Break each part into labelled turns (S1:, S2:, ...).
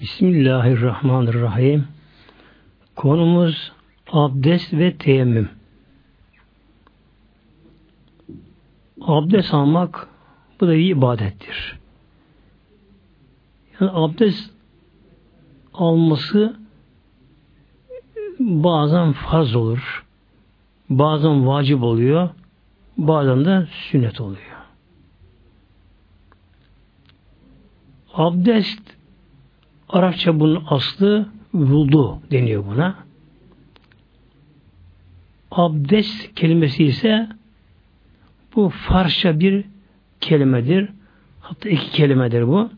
S1: Bismillahirrahmanirrahim. Konumuz abdest ve teyemmüm. Abdest almak bu da bir ibadettir. Yani abdest alması bazen farz olur. Bazen vacip oluyor. Bazen de sünnet oluyor. Abdest Arapça bunun aslı vudu deniyor buna. Abdest kelimesi ise bu Farsça bir kelimedir. Hatta iki kelimedir bu.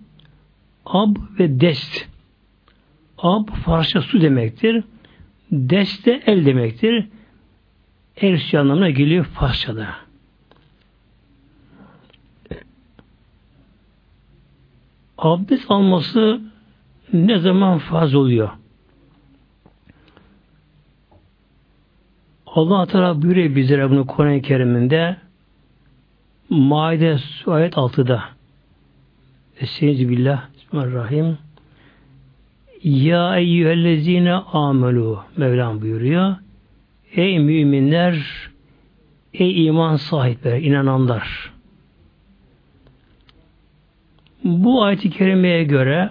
S1: Ab ve dest. Ab Farsça su demektir. Dest de el demektir. El anlamına geliyor Farsçada. Abdest alması ne zaman farz oluyor? Allah Teala buyuruyor bizlere bunu Kur'an-ı Kerim'inde. Maide ayet 6'da Estaizu billah Bismillahirrahmanirrahim. Ya eyyühellezine amelu Mevlam buyuruyor. Ey müminler Ey iman sahipleri, inananlar. Bu ayet-i kerimeye göre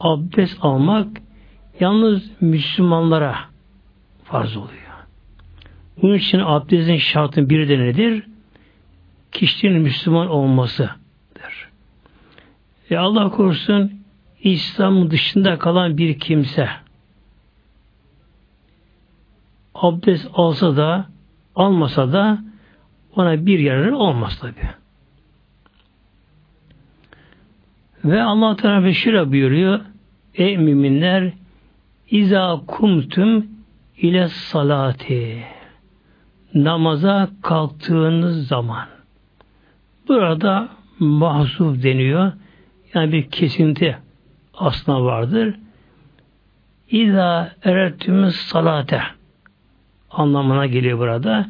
S1: abdest almak yalnız Müslümanlara farz oluyor. Bunun için abdestin şartın biri de nedir? Kişinin Müslüman olmasıdır. E Allah korusun İslam dışında kalan bir kimse abdest alsa da almasa da ona bir yararı olmaz tabi. Ve Allah Teala şöyle buyuruyor Ey müminler İza kumtum ile salati namaza kalktığınız zaman burada mahzuf deniyor. Yani bir kesinti aslında vardır. İza erettümüz salate anlamına geliyor burada.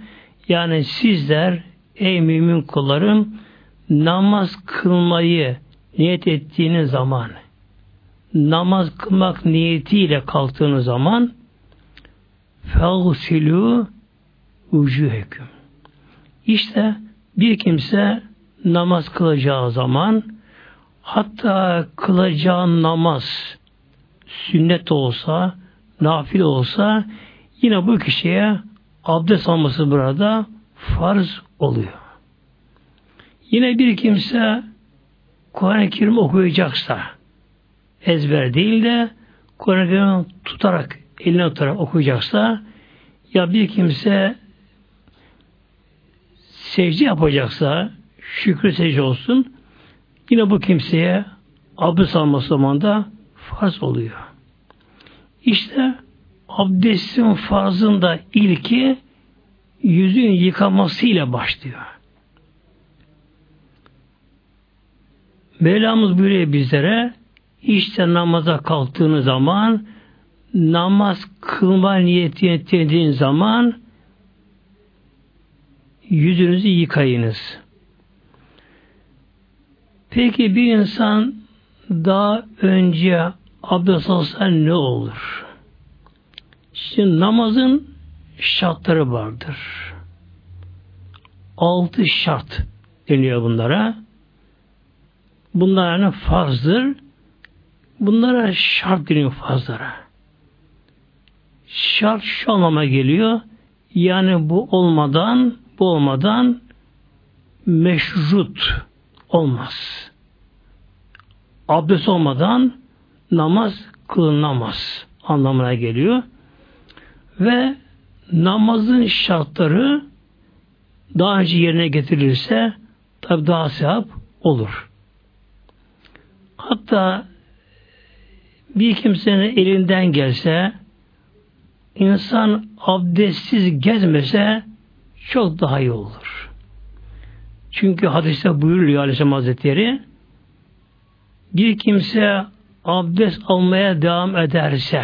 S1: Yani sizler ey mümin kullarım namaz kılmayı niyet ettiğiniz zaman namaz kılmak niyetiyle kalktığınız zaman felsilü vücüheküm. İşte bir kimse namaz kılacağı zaman hatta kılacağı namaz sünnet olsa, nafil olsa yine bu kişiye abdest alması burada farz oluyor. Yine bir kimse Kur'an-ı Kerim okuyacaksa, ezber değil de Kur'an-ı tutarak, eline tutarak okuyacaksa ya bir kimse secde yapacaksa şükrü secde olsun yine bu kimseye abdest alması zamanda farz oluyor. İşte abdestin farzında ilki yüzün yıkamasıyla başlıyor. Mevlamız buyuruyor bizlere işte namaza kalktığınız zaman namaz kılma niyeti ettiğiniz zaman yüzünüzü yıkayınız. Peki bir insan daha önce abdest alsa ne olur? Şimdi namazın şartları vardır. Altı şart deniyor bunlara. Bunlar yani farzdır. Bunlara şart deniyor fazlara. Şart şu anlama geliyor. Yani bu olmadan bu olmadan meşrut olmaz. Abdest olmadan namaz kılınamaz anlamına geliyor. Ve namazın şartları daha önce yerine getirilirse tabi daha sevap olur. Hatta bir kimsenin elinden gelse insan abdestsiz gezmese çok daha iyi olur. Çünkü hadiste buyuruyor Aleyhisselam Hazretleri bir kimse abdest almaya devam ederse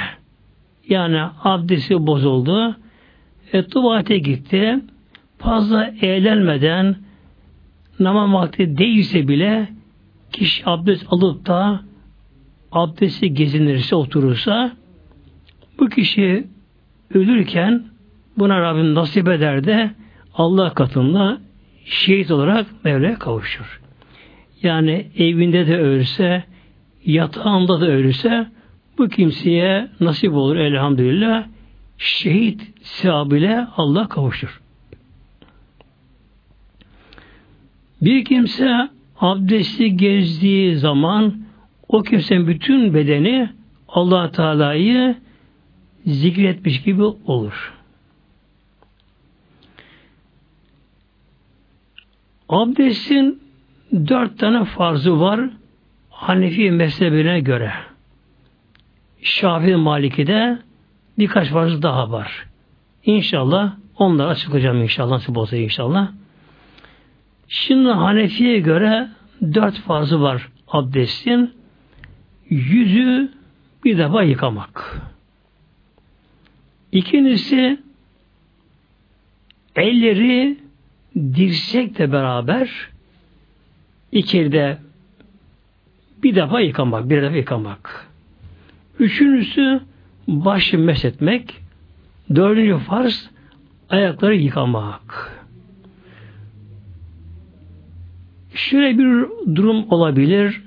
S1: yani abdesti bozuldu e, tuvalete gitti fazla eğlenmeden namaz vakti değilse bile kişi abdest alıp da abdesti gezinirse, oturursa bu kişi ölürken buna Rabbim nasip eder de Allah katında şehit olarak Mevla'ya kavuşur. Yani evinde de ölse, yatağında da ölürse bu kimseye nasip olur elhamdülillah şehit sevabıyla Allah kavuşur. Bir kimse abdesti gezdiği zaman o kimsenin bütün bedeni allah Teala'yı zikretmiş gibi olur. Abdestin dört tane farzı var Hanefi mezhebine göre. Şafii Maliki'de birkaç farz daha var. İnşallah onları açıklayacağım inşallah nasip olsa inşallah. Şimdi Hanefi'ye göre dört farzı var abdestin. Yüzü bir defa yıkamak. İkincisi elleri dirsekle beraber içeride bir defa yıkamak, bir defa yıkamak. Üçüncüsü başı meshetmek. Dördüncü farz ayakları yıkamak. Şöyle bir durum olabilir.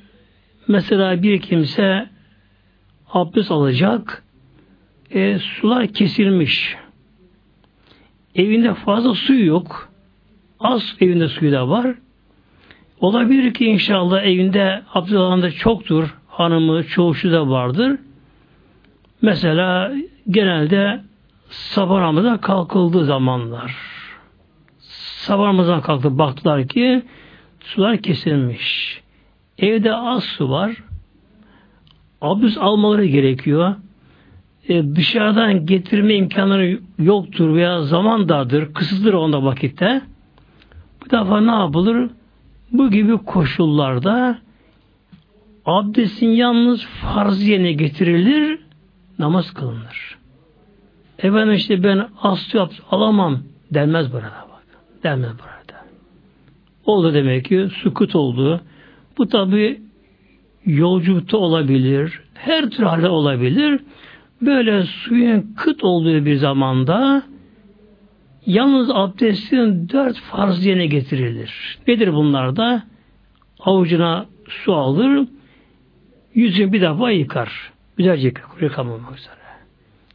S1: Mesela bir kimse abdest alacak, e, sular kesilmiş. Evinde fazla suyu yok. Az evinde suyu da var. Olabilir ki inşallah evinde abdest alanda çoktur. Hanımı, çoğuşu da vardır. Mesela genelde sabah namazdan kalkıldığı zamanlar. Sabah namazdan kalktı baktılar ki sular kesilmiş. Evde az su var. Abdest almaları gerekiyor. E, dışarıdan getirme imkanları yoktur veya zaman dardır, kısıtlıdır onda vakitte. Bu defa ne yapılır? Bu gibi koşullarda abdestin yalnız farz yerine getirilir, namaz kılınır. Efendim işte ben aslı alamam denmez burada bak. Denmez burada. Oldu demek ki sukut oldu. Bu tabi yolculukta olabilir. Her tür halde olabilir. Böyle suyun kıt olduğu bir zamanda yalnız abdestin dört farz yerine getirilir. Nedir bunlar da? Avucuna su alır, yüzünü bir defa yıkar. Güzelce yıkar, kuru kalmamak üzere.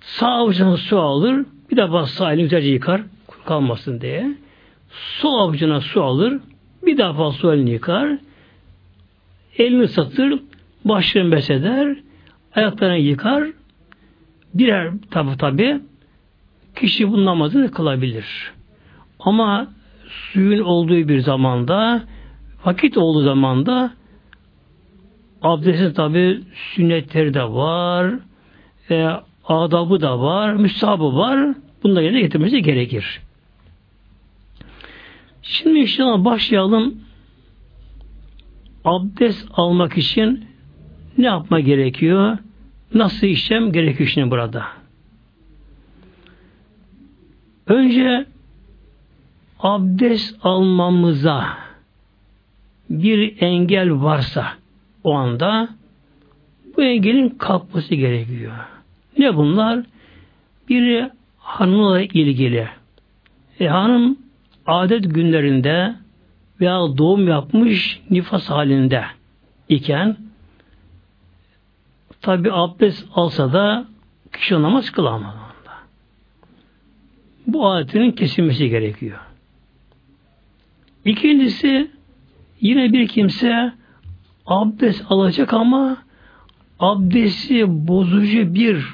S1: Sağ avucuna su alır, bir defa sağ elini güzelce yıkar, kalmasın diye. Sol avucuna su alır, bir defa su elini yıkar, elini satır, başını beseder, ayaklarını yıkar, birer tabi tabi kişi bu namazını kılabilir. Ama suyun olduğu bir zamanda vakit olduğu zamanda abdestin tabi sünnetleri de var e, adabı da var müsahabı var bunları yerine getirmesi gerekir. Şimdi inşallah başlayalım abdest almak için ne yapma gerekiyor? Nasıl işlem gerekiyor şimdi burada? Önce abdest almamıza bir engel varsa o anda bu engelin kalkması gerekiyor. Ne bunlar? Biri hanımla ilgili. E, hanım adet günlerinde veya doğum yapmış nifas halinde iken tabi abdest alsa da kişi namaz kılamaz. Bu adetinin kesilmesi gerekiyor. İkincisi yine bir kimse abdest alacak ama abdesti bozucu bir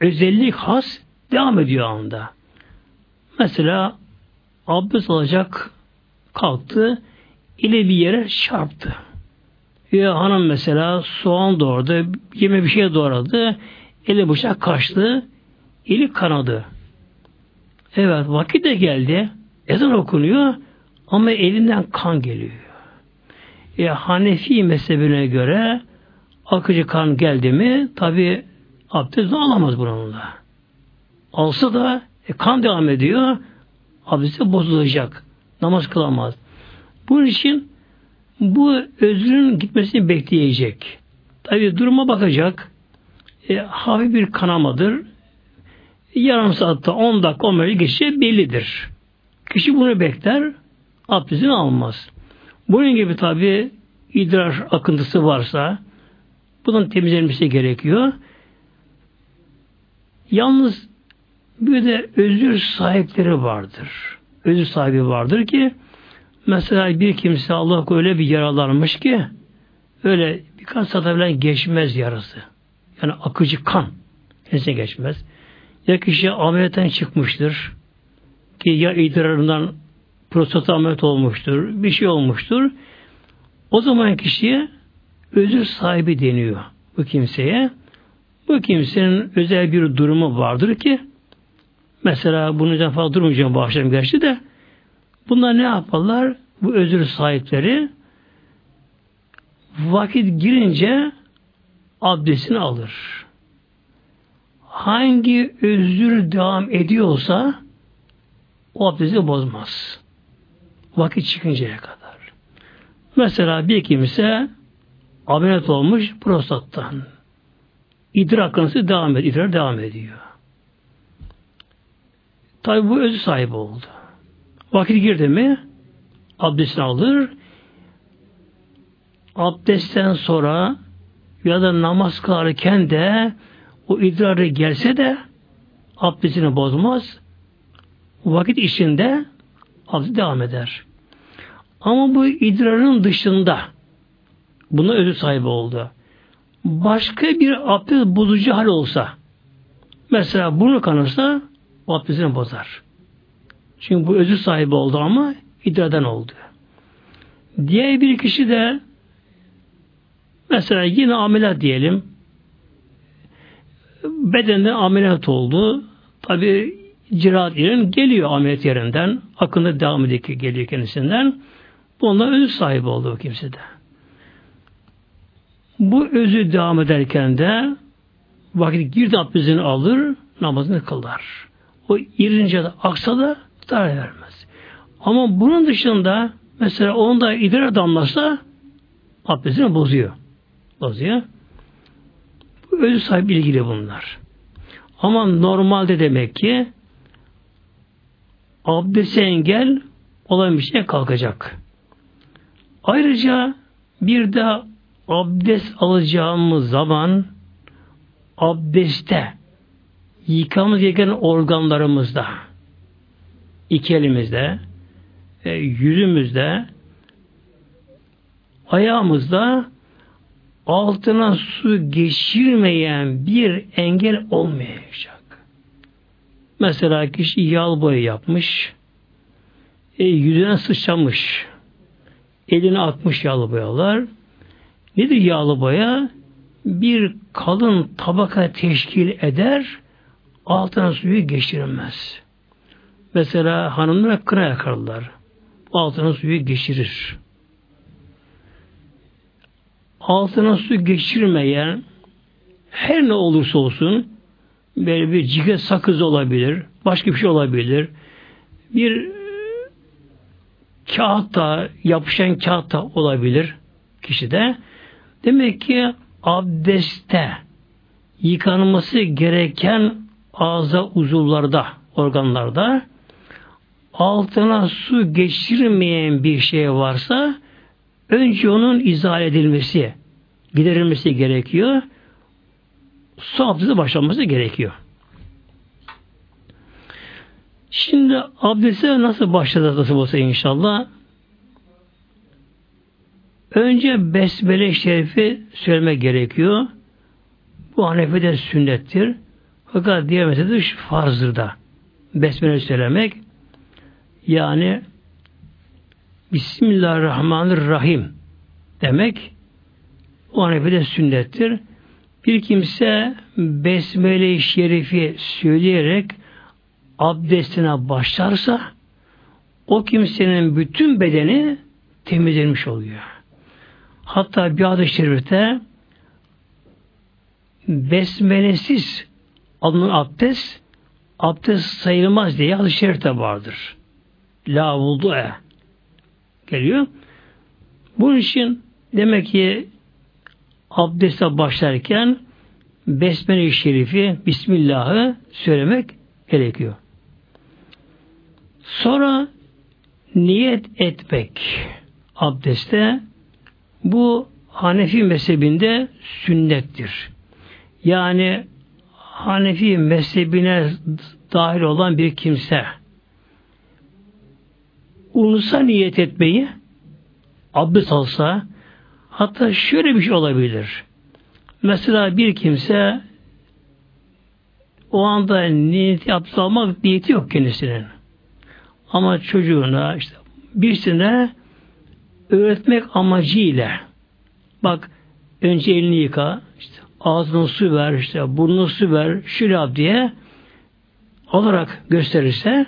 S1: özellik has devam ediyor anda. Mesela abdest alacak kalktı ile bir yere çarptı. Ya hanım mesela soğan doğradı, yeme bir şey doğradı, eli bıçak kaçtı, eli kanadı. Evet vakit de geldi, ezan okunuyor ama elinden kan geliyor. E, Hanefi mezhebine göre akıcı kan geldi mi tabi abdest alamaz bununla. Alsa da e, kan devam ediyor abdesti bozulacak. Namaz kılamaz. Bunun için bu özrün gitmesini bekleyecek. Tabi duruma bakacak. E, hafif bir kanamadır. Yarım saatte 10 dakika 15 geçeceği bellidir. Kişi bunu bekler, abdestini almaz. Bunun gibi tabi idrar akıntısı varsa bunun temizlenmesi gerekiyor. Yalnız bir de özür sahipleri vardır. Özür sahibi vardır ki mesela bir kimse Allah öyle bir yaralanmış ki öyle birkaç saat evvel geçmez yarası. Yani akıcı kan kendisine geçmez. Ya kişi ameliyattan çıkmıştır ki ya idrarından prostat ameliyat olmuştur, bir şey olmuştur. O zaman kişiye özür sahibi deniyor bu kimseye. Bu kimsenin özel bir durumu vardır ki mesela bunu yüzden fazla durmayacağım bu akşam gerçi de bunlar ne yaparlar? Bu özür sahipleri vakit girince abdestini alır. Hangi özür devam ediyorsa o abdesti bozmaz. Vakit çıkıncaya kadar. Mesela bir kimse ameliyat olmuş prostattan. İdrar devam ediyor. İdrar devam ediyor. Tabi bu özü sahibi oldu. Vakit girdi mi abdestini alır. Abdestten sonra ya da namaz kılarken de o idrarı gelse de abdestini bozmaz. Vakit içinde abdest devam eder. Ama bu idrarın dışında buna özü sahibi oldu. Başka bir abdest bozucu hal olsa mesela burnu kanırsa abdestini bozar. Çünkü bu özü sahibi oldu ama idrardan oldu. Diğer bir kişi de mesela yine ameliyat diyelim bedende ameliyat oldu. Tabi ciraat yerin geliyor ameliyat yerinden. Akında devam ediyor geliyor kendisinden. Bununla özü sahibi oldu o kimse de. Bu özü devam ederken de vakit girdi abdestini alır, namazını kılar. O irince de aksa da zarar vermez. Ama bunun dışında mesela onda idrar damlasa abdestini bozuyor. Bozuyor. Bu özü sahibi ilgili bunlar. Ama normalde demek ki abdesti engel olan bir şey kalkacak. Ayrıca bir de abdest alacağımız zaman abdeste yıkamamız gereken organlarımızda iki elimizde e, yüzümüzde ayağımızda altına su geçirmeyen bir engel olmayacak. Mesela kişi yağ boya yapmış, e, yüzüne sıçramış, eline atmış yağlı boyalar. Nedir yağlı boya? Bir kalın tabaka teşkil eder, altına suyu geçirilmez. Mesela hanımlar kına yakarlar. Altına suyu geçirir. Altına su geçirmeyen her ne olursa olsun böyle bir cige sakız olabilir, başka bir şey olabilir. Bir kağıt da, yapışan kağıt da olabilir kişide. Demek ki abdeste yıkanması gereken ağza uzuvlarda, organlarda altına su geçirmeyen bir şey varsa önce onun izah edilmesi, giderilmesi gerekiyor. Su abdesti başlanması gerekiyor. Şimdi abdeste nasıl başladı nasıl olsa inşallah? Önce Besmele Şerifi söylemek gerekiyor. Bu Hanefi'de sünnettir. Fakat diğer mezhepte farzdır da. Besmele söylemek. Yani Bismillahirrahmanirrahim demek o Hanefi'de sünnettir. Bir kimse Besmele-i Şerifi söyleyerek abdestine başlarsa o kimsenin bütün bedeni temizlenmiş oluyor. Hatta bir adı şerifte besmelesiz alınan abdest abdest sayılmaz diye adı şerifte vardır. La vudu'e geliyor. Bunun için demek ki abdeste başlarken Besmele-i Şerifi, Bismillah'ı söylemek gerekiyor. Sonra niyet etmek abdeste bu Hanefi mezhebinde sünnettir. Yani Hanefi mezhebine dahil olan bir kimse ulusa niyet etmeyi abdest alsa hatta şöyle bir şey olabilir. Mesela bir kimse o anda niyeti abdest almak niyeti yok kendisinin. Ama çocuğuna işte birisine öğretmek amacıyla bak önce elini yıka işte ağzına su ver işte burnuna su ver şöyle diye olarak gösterirse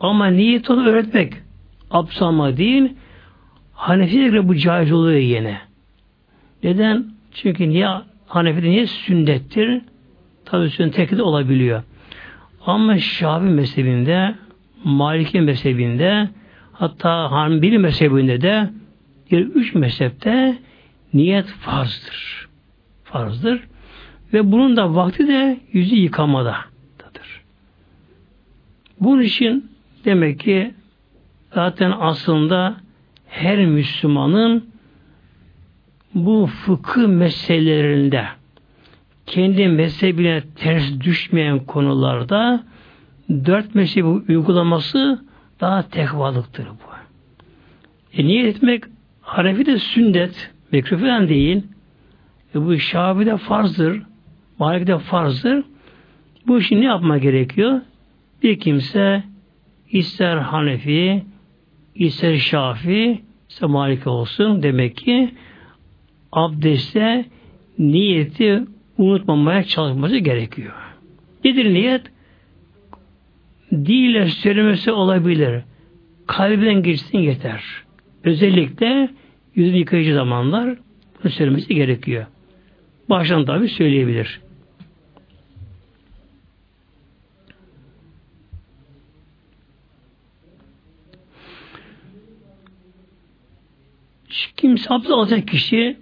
S1: ama niyet onu öğretmek abdest alma değil Hanefi'ye göre bu caiz oluyor yine. Neden? Çünkü niye Hanefi'de niye sünnettir? Tabi sünnet tek olabiliyor. Ama Şafi mezhebinde, Maliki mezhebinde, hatta Hanbeli mezhebinde de bir üç mezhepte niyet farzdır. Farzdır. Ve bunun da vakti de yüzü yıkamadadır. Bunun için demek ki zaten aslında her Müslümanın bu fıkıh meselelerinde kendi mezhebine ters düşmeyen konularda dört mezhebi uygulaması daha tekvalıktır bu. E niyet etmek Hanefi de sünnet, mekruh falan değil. E bu Şafi de farzdır. Malik de farzdır. Bu işi ne yapma gerekiyor? Bir kimse ister Hanefi, ister Şafi, ister Malik olsun demek ki abdestte niyeti unutmamaya çalışması gerekiyor. Nedir niyet? Dille söylemesi olabilir. Kalbiden geçsin yeter. Özellikle yüzünü yıkayıcı zamanlar bunu söylemesi gerekiyor. Baştan tabi söyleyebilir. Kimse abdest alacak kişi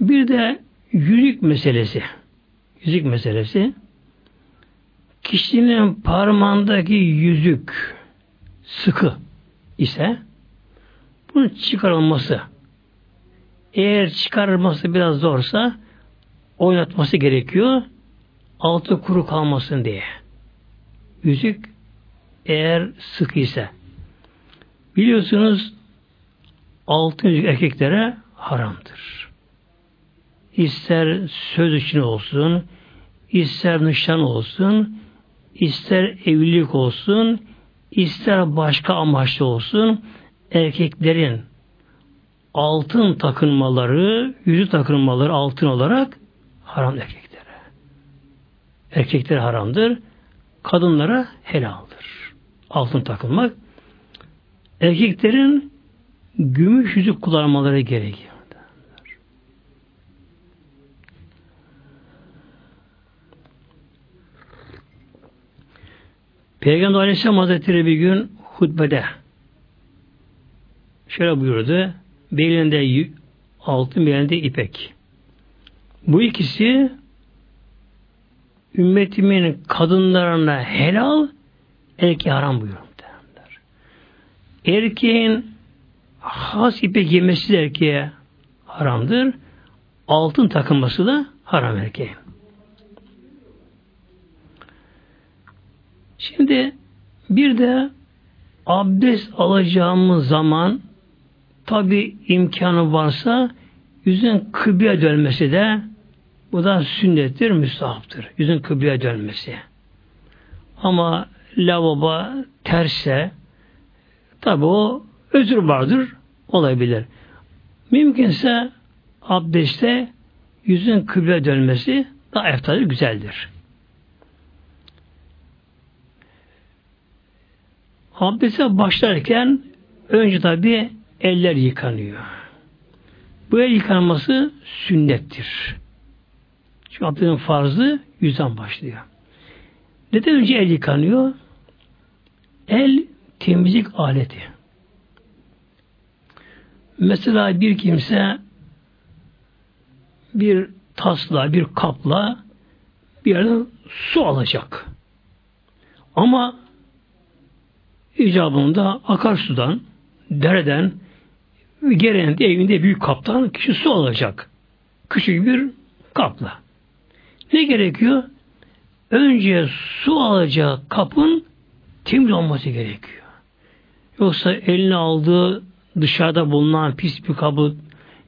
S1: bir de yüzük meselesi. Yüzük meselesi. Kişinin parmağındaki yüzük sıkı ise bunun çıkarılması eğer çıkarılması biraz zorsa oynatması gerekiyor. Altı kuru kalmasın diye. Yüzük eğer sık ise. Biliyorsunuz altın yüzük erkeklere haramdır. İster söz için olsun, ister nişan olsun, ister evlilik olsun, ister başka amaçlı olsun, erkeklerin altın takınmaları, yüzü takınmaları altın olarak haram erkeklere. Erkeklere haramdır. Kadınlara helaldir. Altın takılmak. Erkeklerin gümüş yüzük kullanmaları gerekiyor. Peygamber Aleyhisselam Hazretleri bir gün hutbede şöyle buyurdu belinde altın, belinde ipek. Bu ikisi ümmetimin kadınlarına helal, erkeğe haram buyuruyor. Erkeğin has ipek yemesi de erkeğe haramdır. Altın takılması da haram erkeğin. Şimdi bir de abdest alacağımız zaman Tabi imkanı varsa yüzün kıbleye dönmesi de bu da sünnettir, müstahaptır. Yüzün kıbleye dönmesi. Ama lavabo terse tabi o özür vardır, olabilir. Mümkünse abdestte yüzün kıbleye dönmesi daha eftadır, güzeldir. Abdeste başlarken önce tabi eller yıkanıyor. Bu el yıkanması sünnettir. Çünkü abdestin farzı yüzden başlıyor. Neden önce el yıkanıyor? El temizlik aleti. Mesela bir kimse bir tasla, bir kapla bir yerden su alacak. Ama icabında akarsudan, dereden, gereğinde evinde büyük kaptan kişi su alacak. Küçük bir kapla. Ne gerekiyor? Önce su alacağı kapın temiz olması gerekiyor. Yoksa eline aldığı dışarıda bulunan pis bir kabı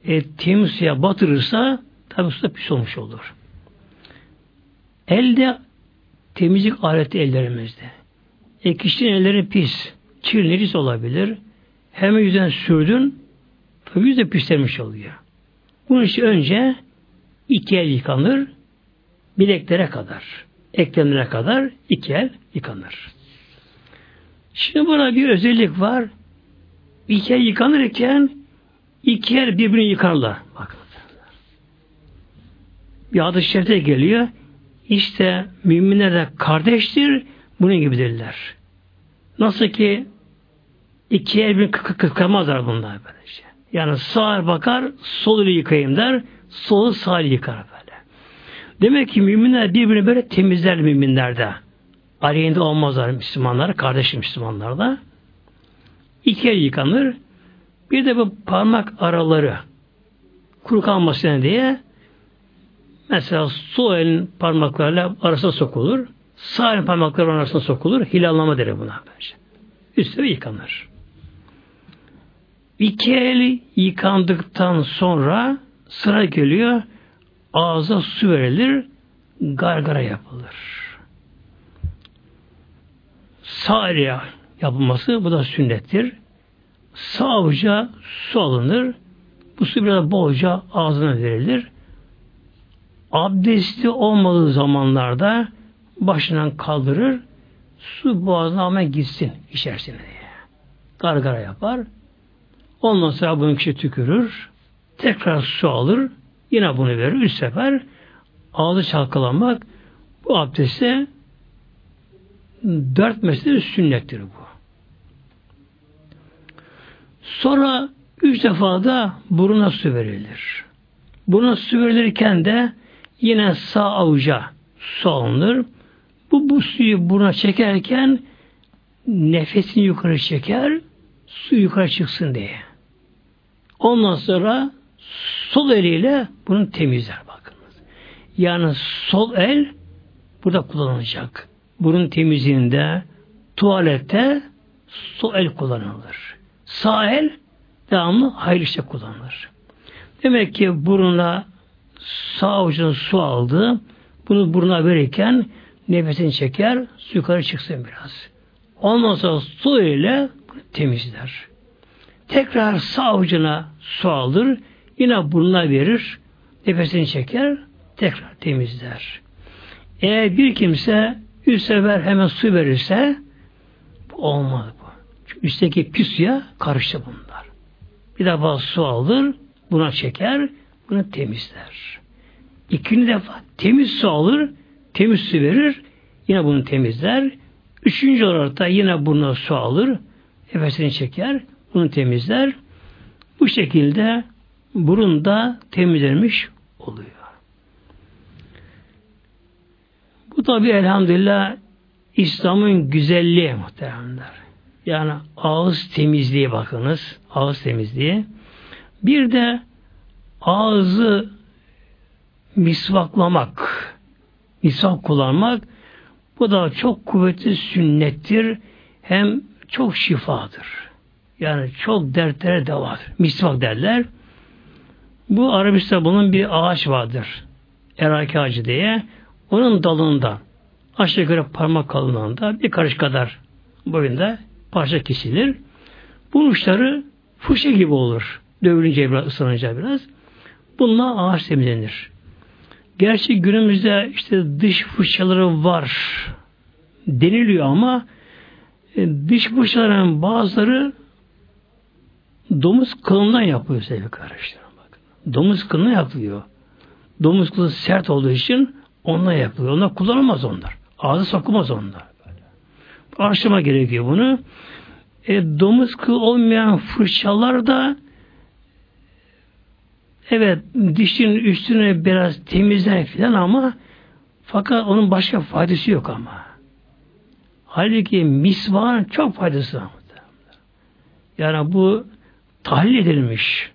S1: e, temiz suya batırırsa tabi su da pis olmuş olur. Elde temizlik aleti ellerimizde. E kişinin elleri pis, kirli olabilir. Hemen yüzden sürdün, tabi yüz de pislenmiş oluyor. Bunun için önce iki el yıkanır, bileklere kadar, eklemlere kadar iki el yıkanır. Şimdi burada bir özellik var. İki el yıkanırken iki el birbirini yıkarlar. Bakın. Bir adı şerite geliyor. İşte müminler de kardeştir, bunun gibidirler. Nasıl ki iki el bir kıkamazlar bunlar böylece. Yani sağ bakar, sol ile yıkayayım der, solu sağ yıkar. Demek ki müminler birbirini böyle temizler müminlerde. Aleyhinde olmazlar Müslümanlar, kardeş Müslümanlar da. İki el yıkanır. Bir de bu parmak araları kuru kalmasın diye mesela sol elin parmaklarıyla arasına sokulur. Sağ elin parmakları arasına sokulur. Hilallama deri buna. Üstü yıkanır. İki el yıkandıktan sonra sıra geliyor. Ağza su verilir. Gargara yapılır. Sağ yapılması bu da sünnettir. Sağ avuca su alınır. Bu su biraz bolca ağzına verilir. Abdesti olmadığı zamanlarda başından kaldırır. Su boğazına hemen gitsin içerisine diye. Gargara yapar. Ondan sonra bunu kişi tükürür. Tekrar su alır. Yine bunu verir. Üç sefer ağzı çalkalamak bu abdeste dört mesele sünnettir bu. Sonra üç defa da buruna su verilir. Buna su verilirken de yine sağ avuca su alınır. Bu, bu suyu buruna çekerken nefesini yukarı çeker, su yukarı çıksın diye. Ondan sonra sol eliyle bunu temizler bakınız. Yani sol el burada kullanılacak. Burun temizliğinde, tuvalette sol el kullanılır. Sağ el devamlı hayır işte kullanılır. Demek ki buruna sağ avucuna su aldı. Bunu buruna verirken nefesini çeker, su yukarı çıksın biraz. Ondan sonra su ile temizler. Tekrar sağ avucuna su alır, yine burnuna verir, nefesini çeker, tekrar temizler. Eğer bir kimse üç sefer hemen su verirse olmaz bu. Çünkü üstteki pis suya karıştı bunlar. Bir defa su alır, buna çeker, bunu temizler. İkinci defa temiz su alır, temiz su verir, yine bunu temizler. Üçüncü olarak da yine buna su alır, nefesini çeker, bunu temizler. Bu şekilde burun da temizlenmiş oluyor. Bu tabi elhamdülillah İslam'ın güzelliği muhteremler. Yani ağız temizliği bakınız. Ağız temizliği. Bir de ağzı misvaklamak, misvak kullanmak bu da çok kuvvetli sünnettir. Hem çok şifadır. Yani çok dertlere devadır. Misvak derler. Bu Arabistan'da bunun bir ağaç vardır. Eraki ağacı diye. Onun dalında aşağı yukarı parmak kalınlığında bir karış kadar boyunda parça kesilir. Bu uçları fuşe gibi olur. Dövülünce biraz, ıslanınca biraz. Bununla ağaç temizlenir. Gerçi günümüzde işte dış fırçaları var deniliyor ama e, dış fırçaların bazıları domuz kılından yapıyor sevgili kardeşlerim. Domuz kılına yapılıyor. Domuz kılı sert olduğu için onunla yapılıyor. Onlar kullanılmaz onlar. Ağzı sokulmaz onlar. Araştırma gerekiyor bunu. E, domuz kılı olmayan fırçalar da Evet dişin üstüne biraz temizler falan ama fakat onun başka faydası yok ama. Halbuki misvan çok faydası var. Yani bu tahlil edilmiş.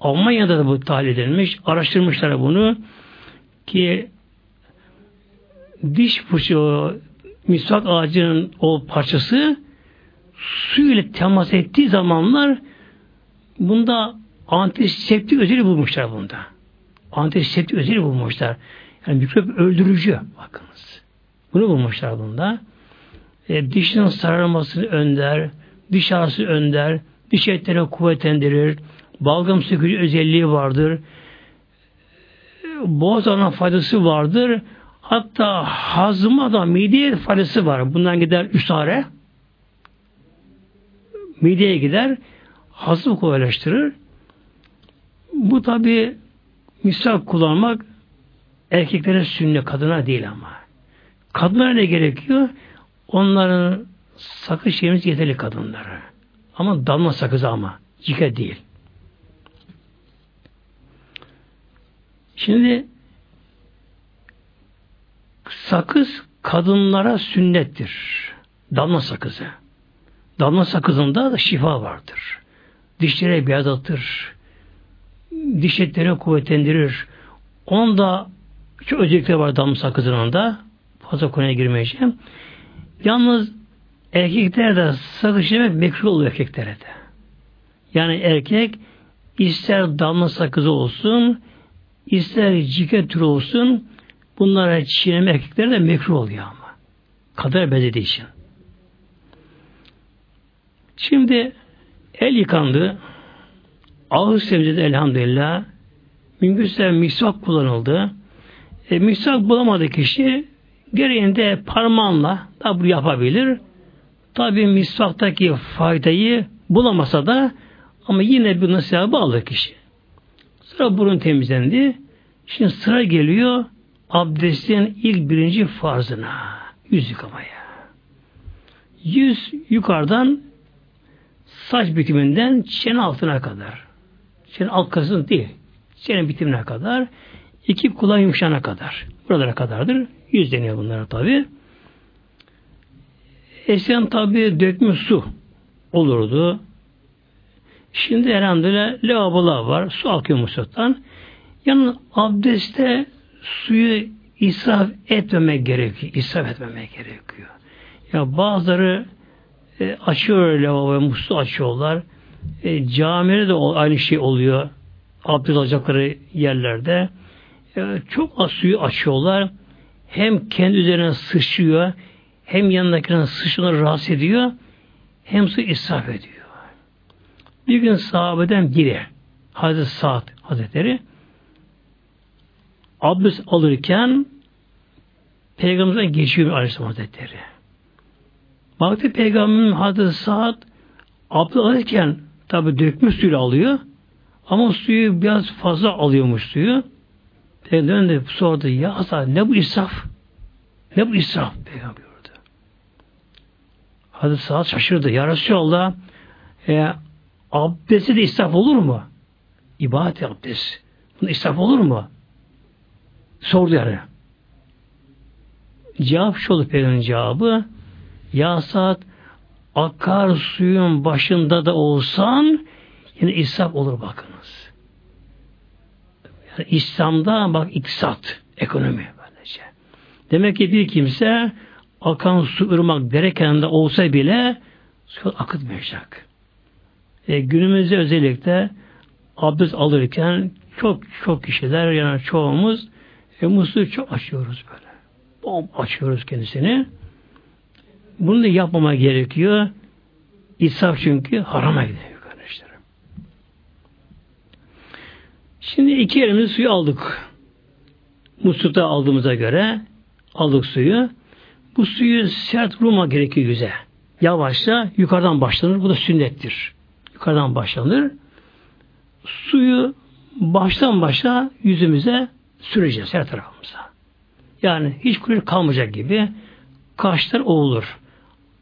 S1: Almanya'da da bu tahlil edilmiş. Araştırmışlar bunu ki diş fırça misvak ağacının o parçası su ile temas ettiği zamanlar bunda antiseptik özelliği bulmuşlar bunda. Antiseptik özelliği bulmuşlar. Yani mikrop öldürücü bakınız. Bunu bulmuşlar bunda. E, dişin sararmasını önder, diş ağrısı önder, diş etlerine kuvvetlendirir, balgam sökücü özelliği vardır, boğaz faydası vardır, hatta hazıma da mideye faydası var. Bundan gider üstare, mideye gider, hazım kolaylaştırır. Bu tabi misal kullanmak erkeklere sünnet, kadına değil ama. Kadınlara ne gerekiyor? Onların sakız şeyimiz yeterli kadınlara. Ama damla sakızı ama. Cike değil. Şimdi sakız kadınlara sünnettir. Damla sakızı. Damla sakızında da şifa vardır. Dişlere beyazlatır. Diş etlerini kuvvetlendirir. Onda çok özellikleri var damla sakızının da. Fazla konuya girmeyeceğim. Yalnız erkeklerde sakız yemek mekruh oluyor erkeklere de. Yani erkek ister damla sakızı olsun, ister cike türü olsun, bunlara çiğneme erkeklere de mekruh oluyor ama. Kadar bezediği için. Şimdi el yıkandı. Ağız temizledi elhamdülillah. Mümkünse misvak kullanıldı. E, misvak bulamadı kişi gereğinde parmağınla da bu yapabilir. Tabi misvaktaki faydayı bulamasa da ama yine bir nasihabı alır kişi. Sıra burun temizlendi. Şimdi sıra geliyor abdestin ilk birinci farzına. Yüz yıkamaya. Yüz yukarıdan saç bitiminden çene altına kadar. Çene alt kasın değil. Çene bitimine kadar. iki kulağı yumuşana kadar. Buralara kadardır. Yüz deniyor bunlara tabi. Eskiden tabi dökme su olurdu. Şimdi elhamdülillah lavabolar var. Su akıyor musluktan. Yani abdeste suyu israf etmemek gerekiyor. İsraf etmemek gerekiyor. Ya bazıları e, açıyor lavaboya musluğu açıyorlar. E, camide de aynı şey oluyor. Abdest alacakları yerlerde. E, çok az suyu açıyorlar. Hem kendi üzerine sıçrıyor, hem yanındakine sıçrıyor, rahatsız ediyor, hem su israf ediyor. Bir gün sahabeden biri, Hazreti Sa'd Hazretleri, abdest alırken Peygamber'e geçiyor Aleyhisselam Hazretleri. Baktı Peygamber'in Hazreti Sa'd abdest alırken tabi dökmüş suyu alıyor ama suyu biraz fazla alıyormuş suyu. Peygamber döndü sordu ya Sa'd ne bu israf? Ne bu israf? Peygamber buyurdu. Hazreti Sa'd şaşırdı. Ya Resulallah e, abdesti de israf olur mu? İbadet abdest. Bunda israf olur mu? Sordu yani. Cevap şu oldu Peygamber'in cevabı. Ya saat akar suyun başında da olsan yine israf olur bakınız. Yani İslam'da bak iktisat, ekonomi böylece. Demek ki bir kimse akan su ırmak dere kenarında olsa bile su akıtmayacak. E, günümüzde özellikle abdest alırken çok çok kişiler yani çoğumuz e, musluğu çok açıyoruz böyle. Bom açıyoruz kendisini. Bunu da yapmama gerekiyor. İsraf çünkü harama gidiyor kardeşlerim. Şimdi iki elimizi suyu aldık. Muslukta aldığımıza göre aldık suyu. Bu suyu sert vurma gerekiyor yüze. Yavaşça yukarıdan başlanır. Bu da sünnettir. Yukarıdan başlanır. Suyu baştan başa yüzümüze süreceğiz her tarafımıza. Yani hiç kuyruk kalmayacak gibi kaşlar olur.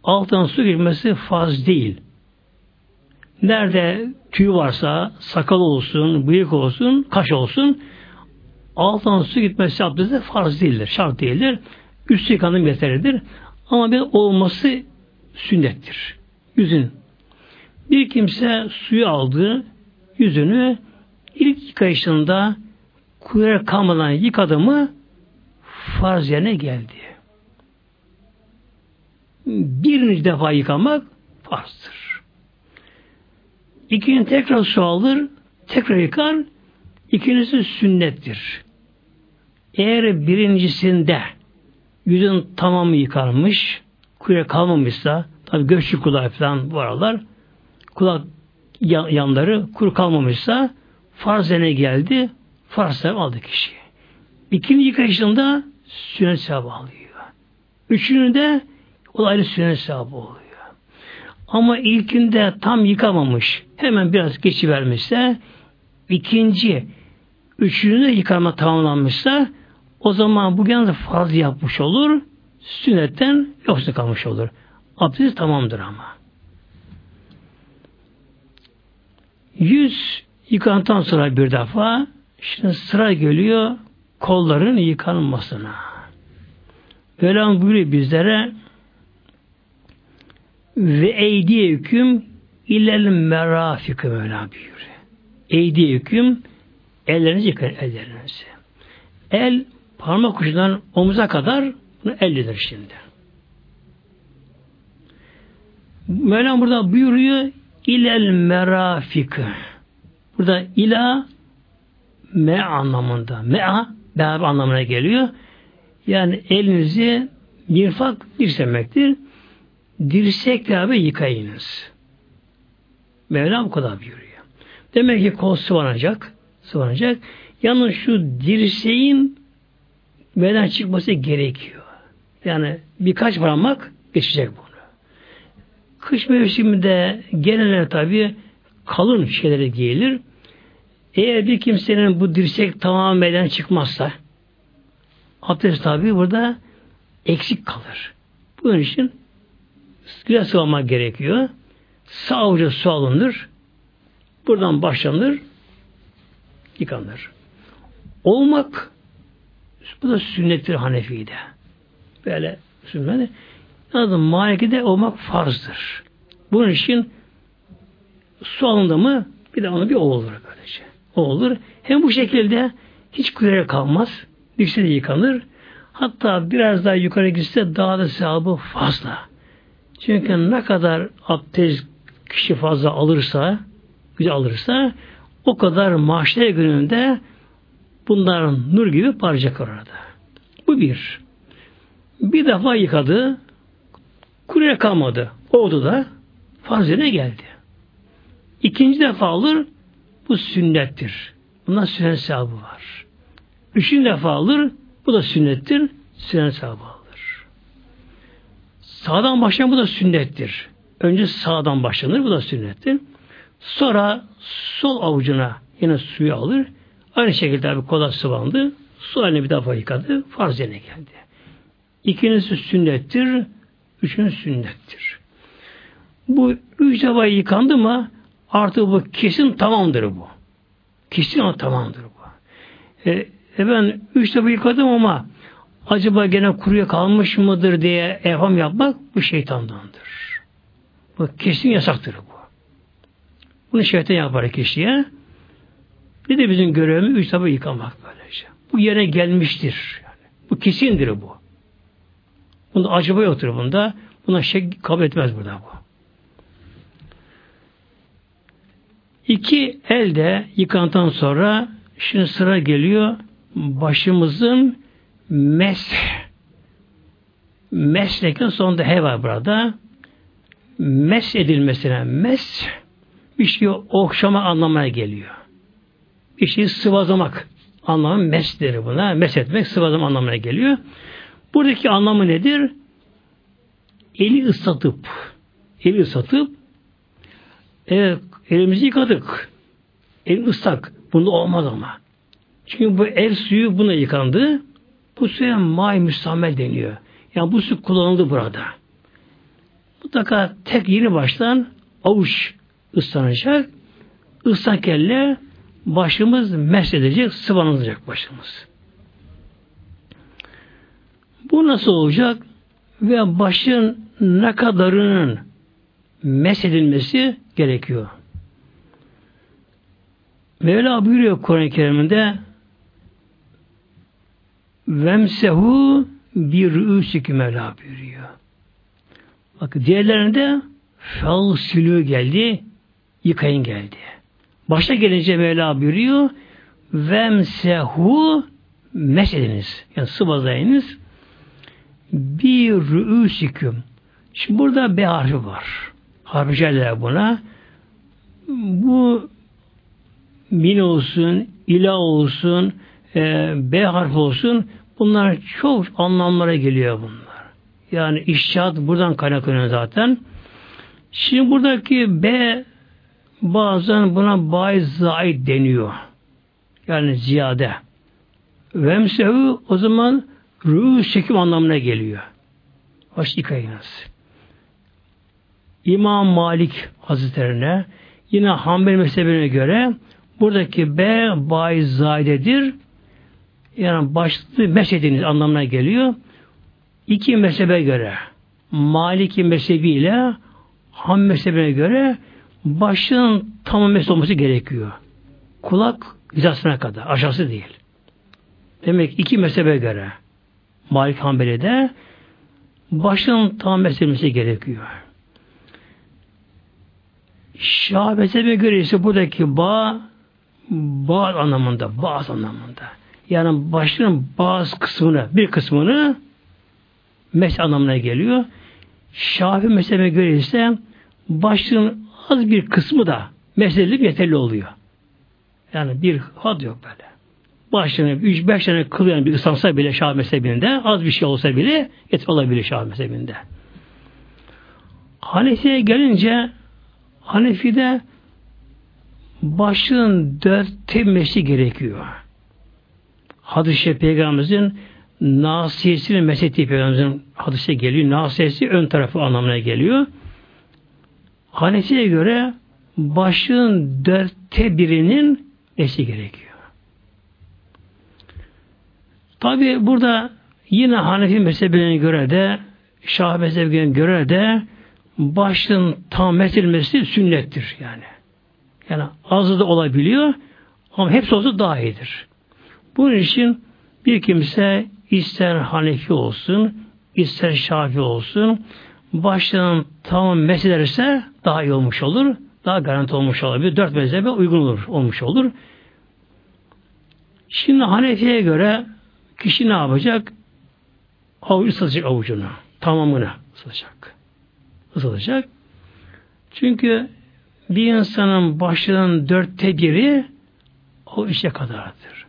S1: Alttan su girmesi faz değil. Nerede tüy varsa, sakal olsun, bıyık olsun, kaş olsun, alttan su gitmesi abdestte farz değildir, şart değildir. Üstü yıkanım yeterlidir. Ama bir olması sünnettir. Yüzün. Bir kimse suyu aldı, yüzünü ilk yıkayışında kuyruğa kalmadan yıkadı mı farz yerine geldi. Birinci defa yıkamak farzdır. İkinci tekrar su alır, tekrar yıkar, ikincisi sünnettir. Eğer birincisinde yüzün tamamı yıkanmış, kuyruğa kalmamışsa, tabi göçlü kulak falan bu aralar, kulak yanları kuru kalmamışsa farz geldi, farz sevap aldı kişi. İkinci yıkayışında sünnet sevabı alıyor. Üçünü de o ayrı sünnet sevabı oluyor. Ama ilkinde tam yıkamamış, hemen biraz geçivermişse, ikinci, üçünü de yıkama tamamlanmışsa, o zaman bu yalnız farz yapmış olur, sünnetten yoksa kalmış olur. Abdest tamamdır ama. Yüz yıkandıktan sonra bir defa şimdi sıra geliyor kolların yıkanmasına. Mevlam buyuruyor bizlere ve eydiye hüküm illel merafikı Mevlam buyuruyor. Eydiye hüküm ellerinizi yıkayın ellerinizi. El parmak ucundan omuza kadar bunu ellidir şimdi. Mevlam burada buyuruyor ilel merafikı. Burada ila me anlamında. Mea beraber anlamına geliyor. Yani elinizi mirfak dirsemektir. Dirsek beraber yıkayınız. Mevlam bu kadar buyuruyor. Demek ki kol sıvanacak. Sıvanacak. Yalnız şu dirseğin beden çıkması gerekiyor. Yani birkaç parmak geçecek bunu. Kış mevsiminde genelde tabi kalın şeyleri giyilir. Eğer bir kimsenin bu dirsek tamamen çıkmazsa abdest tabi burada eksik kalır. Bunun için biraz sıvamak gerekiyor. Sağ avuca su alınır. Buradan başlanır. Yıkanır. Olmak bu da sünnettir Hanefi'de. Böyle sünnet. Yalnız Maliki'de olmak farzdır. Bunun için su alındı mı bir de onu bir o olur böylece. O olur. Hem bu şekilde hiç kuyruğa kalmaz. Dikse de yıkanır. Hatta biraz daha yukarı gitse daha da sevabı fazla. Çünkü ne kadar abdest kişi fazla alırsa, güzel alırsa o kadar mahşer gününde bunların nur gibi paracak orada. Bu bir. Bir defa yıkadı, Kureye kalmadı. Oldu da farzine geldi. İkinci defa alır bu sünnettir. Buna sünnet sahabı var. Üçüncü defa alır bu da sünnettir. Sünnet sahabı alır. Sağdan başlayan bu da sünnettir. Önce sağdan başlanır bu da sünnettir. Sonra sol avucuna yine suyu alır. Aynı şekilde abi kola sıvandı. Su haline bir defa yıkadı. Farz yerine geldi. İkincisi sünnettir. Üçüncü sünnettir. Bu üç defa yıkandı mı artık bu kesin tamamdır bu. Kesin ama tamamdır bu. E, e ben üç defa yıkadım ama acaba gene kuruya kalmış mıdır diye evham yapmak bu şeytandandır. Bu kesin yasaktır bu. Bunu şeytan yapar kişiye. Bir de bizim görevimiz üç defa yıkamak böylece. Bu yere gelmiştir. Yani. Bu kesindir bu. Bunda acaba yoktur bunda. Buna şek kabul etmez burada bu. İki elde yıkandıktan sonra şimdi sıra geliyor başımızın mes meslekin sonunda he var burada. Mes edilmesine mes bir şey okşama anlamına geliyor. Bir şeyi sıvazlamak anlamı mesleri buna. Mes etmek sıvazlama anlamına geliyor. Buradaki anlamı nedir? Eli ıslatıp eli ıslatıp evet, elimizi yıkadık. El ıslak. Bunda olmaz ama. Çünkü bu el suyu buna yıkandı. Bu suya may müstamel deniyor. Yani bu su kullanıldı burada. Mutlaka tek yeni baştan avuç ıslanacak. ıslak elle başımız mesedecek, sıvanılacak başımız. Bu nasıl olacak? Ve başın ne kadarının mesedilmesi gerekiyor. Mevla buyuruyor Kur'an-ı Kerim'de Vemsehu bir rü'üsükü Mevla buyuruyor. Bak diğerlerinde fal sülü geldi, yıkayın geldi. Başta gelince Mevla buyuruyor Vemsehu mesediniz. Yani sıvazayınız bir rü'üsüküm. Şimdi burada B harfi var. Harfi buna. Bu min olsun, ila olsun, e, B harfi olsun bunlar çok anlamlara geliyor bunlar. Yani işçihat buradan kaynaklanıyor zaten. Şimdi buradaki B bazen buna baiz zait deniyor. Yani ziyade. Vemsehu o zaman ruh çekim anlamına geliyor. Baş yıkayınız. İmam Malik Hazretlerine yine Hanbeli mezhebine göre buradaki B baiz zaidedir. Yani başlı mezhediniz anlamına geliyor. İki mezhebe göre Maliki mezhebi ile Ham mezhebine göre başın tamam mesle olması gerekiyor. Kulak hizasına kadar. Aşağısı değil. Demek iki mezhebe göre Malik Hanbeli'de başın tamam meslemesi gerekiyor. Şah mezhebine göre ise buradaki bağ bağ anlamında, bazı anlamında. Yani başının bazı kısmını, bir kısmını mes anlamına geliyor. Şafi mezhebine göre ise başının az bir kısmı da meslelik yeterli oluyor. Yani bir had yok böyle. Üç beş tane kıl bir ıslansa bile Şafi mezhebinde az bir şey olsa bile yeter olabilir Şafi mezhebinde. Hanefi'ye gelince Hanefi'de başının dörtte meşi gerekiyor. Hadis-i Peygamberimizin nasiyesini meshettiği Peygamberimizin hadise geliyor. Nasiyesi ön tarafı anlamına geliyor. Hanefi'ye göre başın dörtte birinin eşi gerekiyor. Tabi burada yine Hanefi mezhebine göre de Şah mezhebine göre de başın tam mesilmesi sünnettir yani. Yani azı da olabiliyor ama hepsi olsa daha iyidir. Bunun için bir kimse ister Hanefi olsun, ister Şafi olsun, baştan tamam mesederse daha iyi olmuş olur. Daha garanti olmuş olabilir. Dört mezhebe uygun olur, olmuş olur. Şimdi Hanefi'ye göre kişi ne yapacak? Avucu ıslatacak avucunu. Tamamını ıslatacak. Islatacak. Çünkü bir insanın başının dörtte biri o işe kadardır.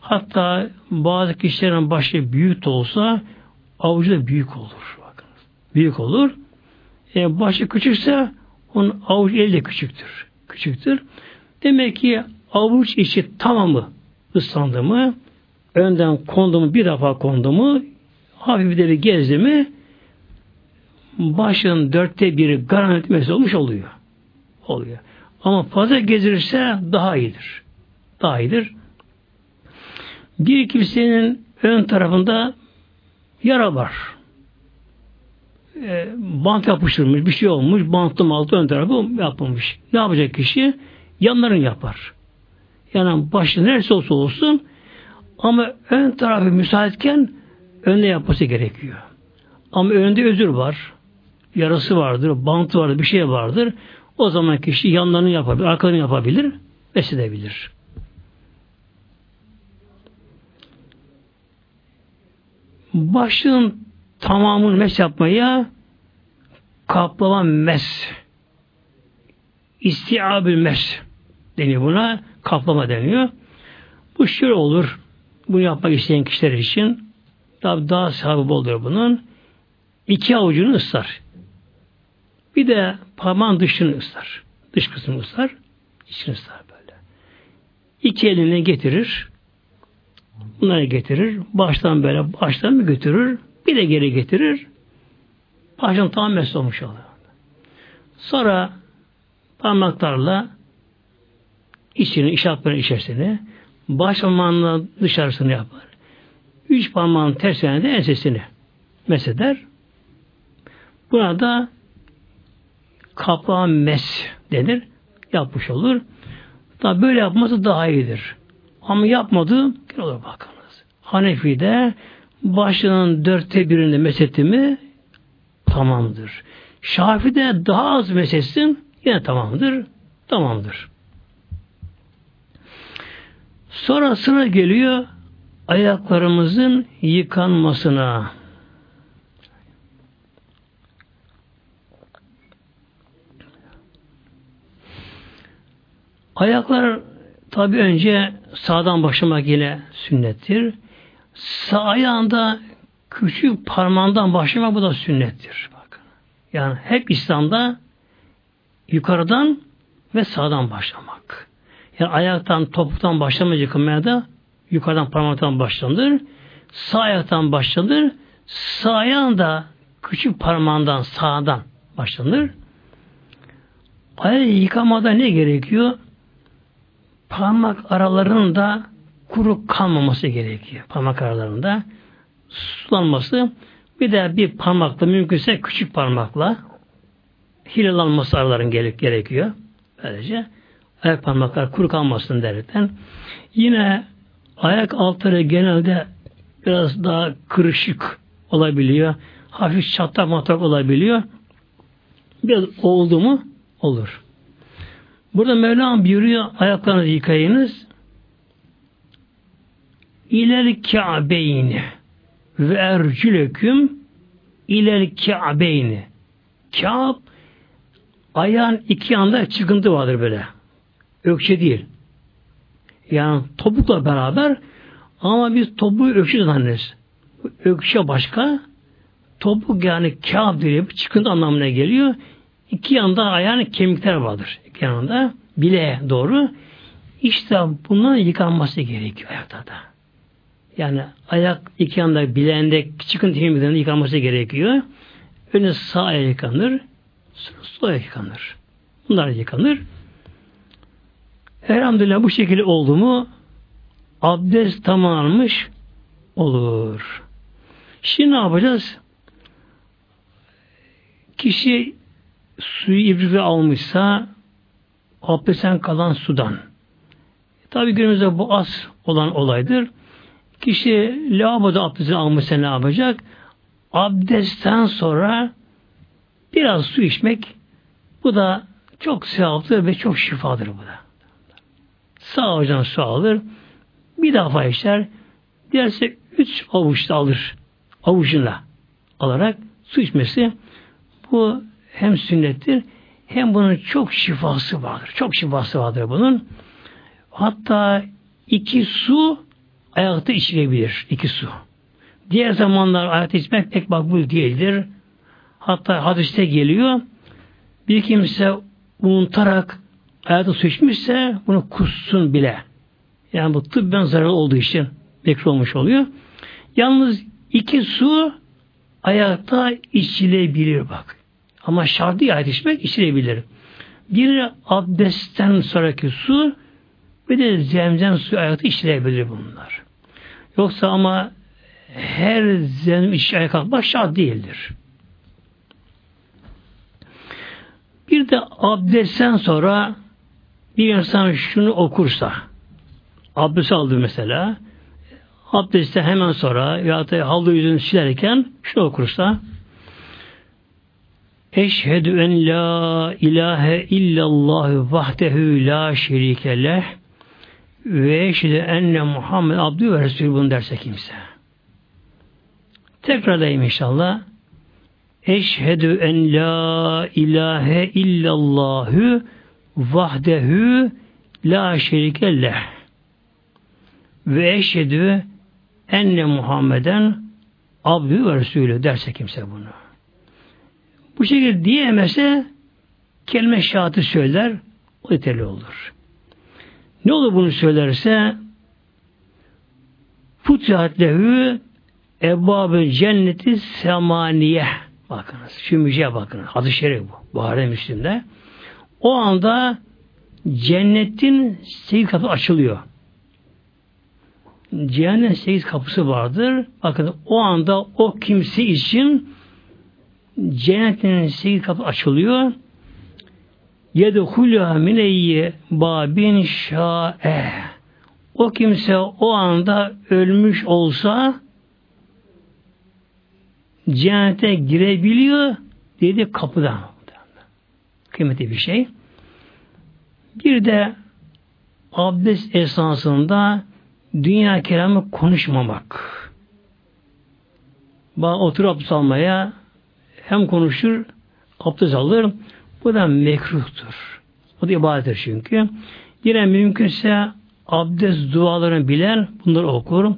S1: Hatta bazı kişilerin başı büyük de olsa avucu da büyük olur. Bakınız. Büyük olur. E, başı küçükse onun avuç eli de küçüktür. Küçüktür. Demek ki avuç içi tamamı ıslandı mı, önden kondu mu, bir defa kondu mu, hafif de bir gezdi mi, başın dörtte biri garanti olmuş oluyor. Oluyor. Ama fazla gezirirse daha iyidir. Daha iyidir. Bir kimsenin ön tarafında yara var. E, bant yapıştırmış, bir şey olmuş, bantlı altı ön tarafı yapılmış. Ne yapacak kişi? Yanlarını yapar. Yani başı neresi olsa olsun ama ön tarafı müsaitken önde yapması gerekiyor. Ama önünde özür var. Yarası vardır, bantı vardır, bir şey vardır. O zaman kişi yanlarını yapabilir, arkalarını yapabilir, besledebilir. Başın tamamını mes yapmaya kaplama mes istiabül mes deniyor buna. Kaplama deniyor. Bu şöyle olur. Bunu yapmak isteyen kişiler için daha, daha sahibi olur bunun. İki avucunu ıslar. Bir de parmağın dışını ıslar. Dış kısmını ıslar. İçini ıslar böyle. İki elini getirir. Bunları getirir. Baştan böyle baştan mı götürür? Bir de geri getirir. Baştan tam mesle olmuş oluyor. Sonra parmaklarla içini, iş yapar içerisini, baş parmağının dışarısını yapar. Üç parmağın tersine de ensesini meseder. Buna da kapağı mes denir. Yapmış olur. Da böyle yapması daha iyidir. Ama yapmadı, ne olur bakınız. Hanefi'de başının dörtte birinde mesetti mi tamamdır. Şafi'de daha az mesetsin yine tamamdır. Tamamdır. Sonra sıra geliyor ayaklarımızın yıkanmasına. Ayaklar tabi önce sağdan başlamak yine sünnettir. Sağ ayağında küçük parmağından başlamak bu da sünnettir. Bakın. Yani hep İslam'da yukarıdan ve sağdan başlamak. Yani ayaktan, topuktan başlamayacak yıkamaya da yukarıdan parmaktan başlanır. Sağ ayaktan başlanır. Sağ ayağın da küçük parmağından sağdan başlanır. Ayağı yıkamada ne gerekiyor? Parmak aralarında kuru kalmaması gerekiyor. Parmak aralarında sulanması. Bir de bir parmakla mümkünse küçük parmakla hilalanması araların gerekiyor. Böylece ayak parmaklar kuru kalmasın derken. Yine ayak altları genelde biraz daha kırışık olabiliyor. Hafif çatlak matlak olabiliyor. Biraz oldu mu olur. Burada Mevlam buyuruyor ayaklarınızı yıkayınız. İler kâbeyni ve ercüleküm iler kâbeyni. Kâb ayağın iki yanda çıkıntı vardır böyle. Ökçe değil. Yani topukla beraber ama biz topuğu ökçe zannederiz. Ökçe başka topuk yani kâb diye çıkıntı anlamına geliyor. İki yanda ayağın kemikler vardır. İki yanında bile doğru. İşte bunun yıkanması gerekiyor ayakta da. Yani ayak iki yanda bileğinde çıkıntı kemiklerinin yıkanması gerekiyor. Önce sağ ayak yıkanır, sol ayak yıkanır. Bunlar yıkanır. Elhamdülillah bu şekilde oldu mu abdest tamamlanmış olur. Şimdi ne yapacağız? Kişi suyu ibrife almışsa abdestten kalan sudan. Tabi günümüzde bu az olan olaydır. Kişi lavaboda abdestini almışsa ne yapacak? Abdestten sonra biraz su içmek bu da çok sevaplı ve çok şifadır bu da. Sağ avucundan su alır. Bir defa içer. Dilerse üç avuçta alır. Avucuna alarak su içmesi bu hem sünnettir hem bunun çok şifası vardır. Çok şifası vardır bunun. Hatta iki su ayakta içilebilir. iki su. Diğer zamanlar ayakta içmek pek makbul değildir. Hatta hadiste geliyor. Bir kimse unutarak ayakta su içmişse bunu kussun bile. Yani bu tıbben zararlı olduğu için bekir olmuş oluyor. Yalnız iki su ayakta içilebilir bak. Ama şart değil ayet içmek içilebilir. Bir abdestten sonraki su bir de zemzem suyu ayakta içilebilir bunlar. Yoksa ama her zemzem iç ayağa kalkmak şart değildir. Bir de abdestten sonra bir insan şunu okursa abdest aldı mesela abdestte hemen sonra ya da havlu yüzünü silerken şunu okursa Eşhedü en la ilahe illallah vahdehu la şerike leh ve eşhedü enne Muhammed abdü ve Resulü bunu derse kimse. Tekrarlayayım inşallah. Eşhedü en la ilahe illallahü vahdehu la şerike leh ve eşhedü enne Muhammeden abdü ve Resulü derse kimse bunu. Bu şekilde diyemezse kelime şahati söyler, o yeterli olur. Ne olur bunu söylerse Futihat lehu ebbabı cenneti semaniye bakınız. Şu müjde bakınız. Adı şerif bu. Buhari Müslim'de. O anda cennetin sekiz kapı açılıyor. Cehennem sekiz kapısı vardır. Bakın o anda o kimse için cennetin sekiz kapı açılıyor. Yedhulya mineyye babin şa'e. O kimse o anda ölmüş olsa cennete girebiliyor dedi kapıdan. Kıymetli bir şey. Bir de abdest esasında dünya kelamı konuşmamak. Bana otur abdest almaya hem konuşur, abdest alır. Bu da mekruhtur. O da ibadettir çünkü. Yine mümkünse abdest dualarını bilen bunları okur.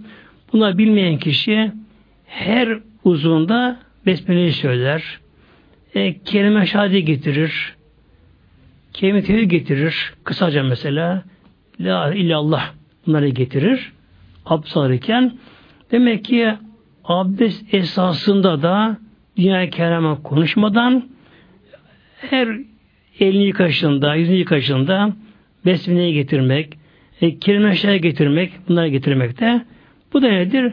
S1: Bunları bilmeyen kişi her uzunda besmeleyi söyler. E, kelime şahidi getirir. Kelime getirir. Kısaca mesela La illallah bunları getirir. Abdest alırken demek ki abdest esasında da dünya kerama konuşmadan her elini yıkaşında, yüzünü yıkaşında besmeleyi getirmek, e, kelime getirmek, bunları getirmek de bu da nedir?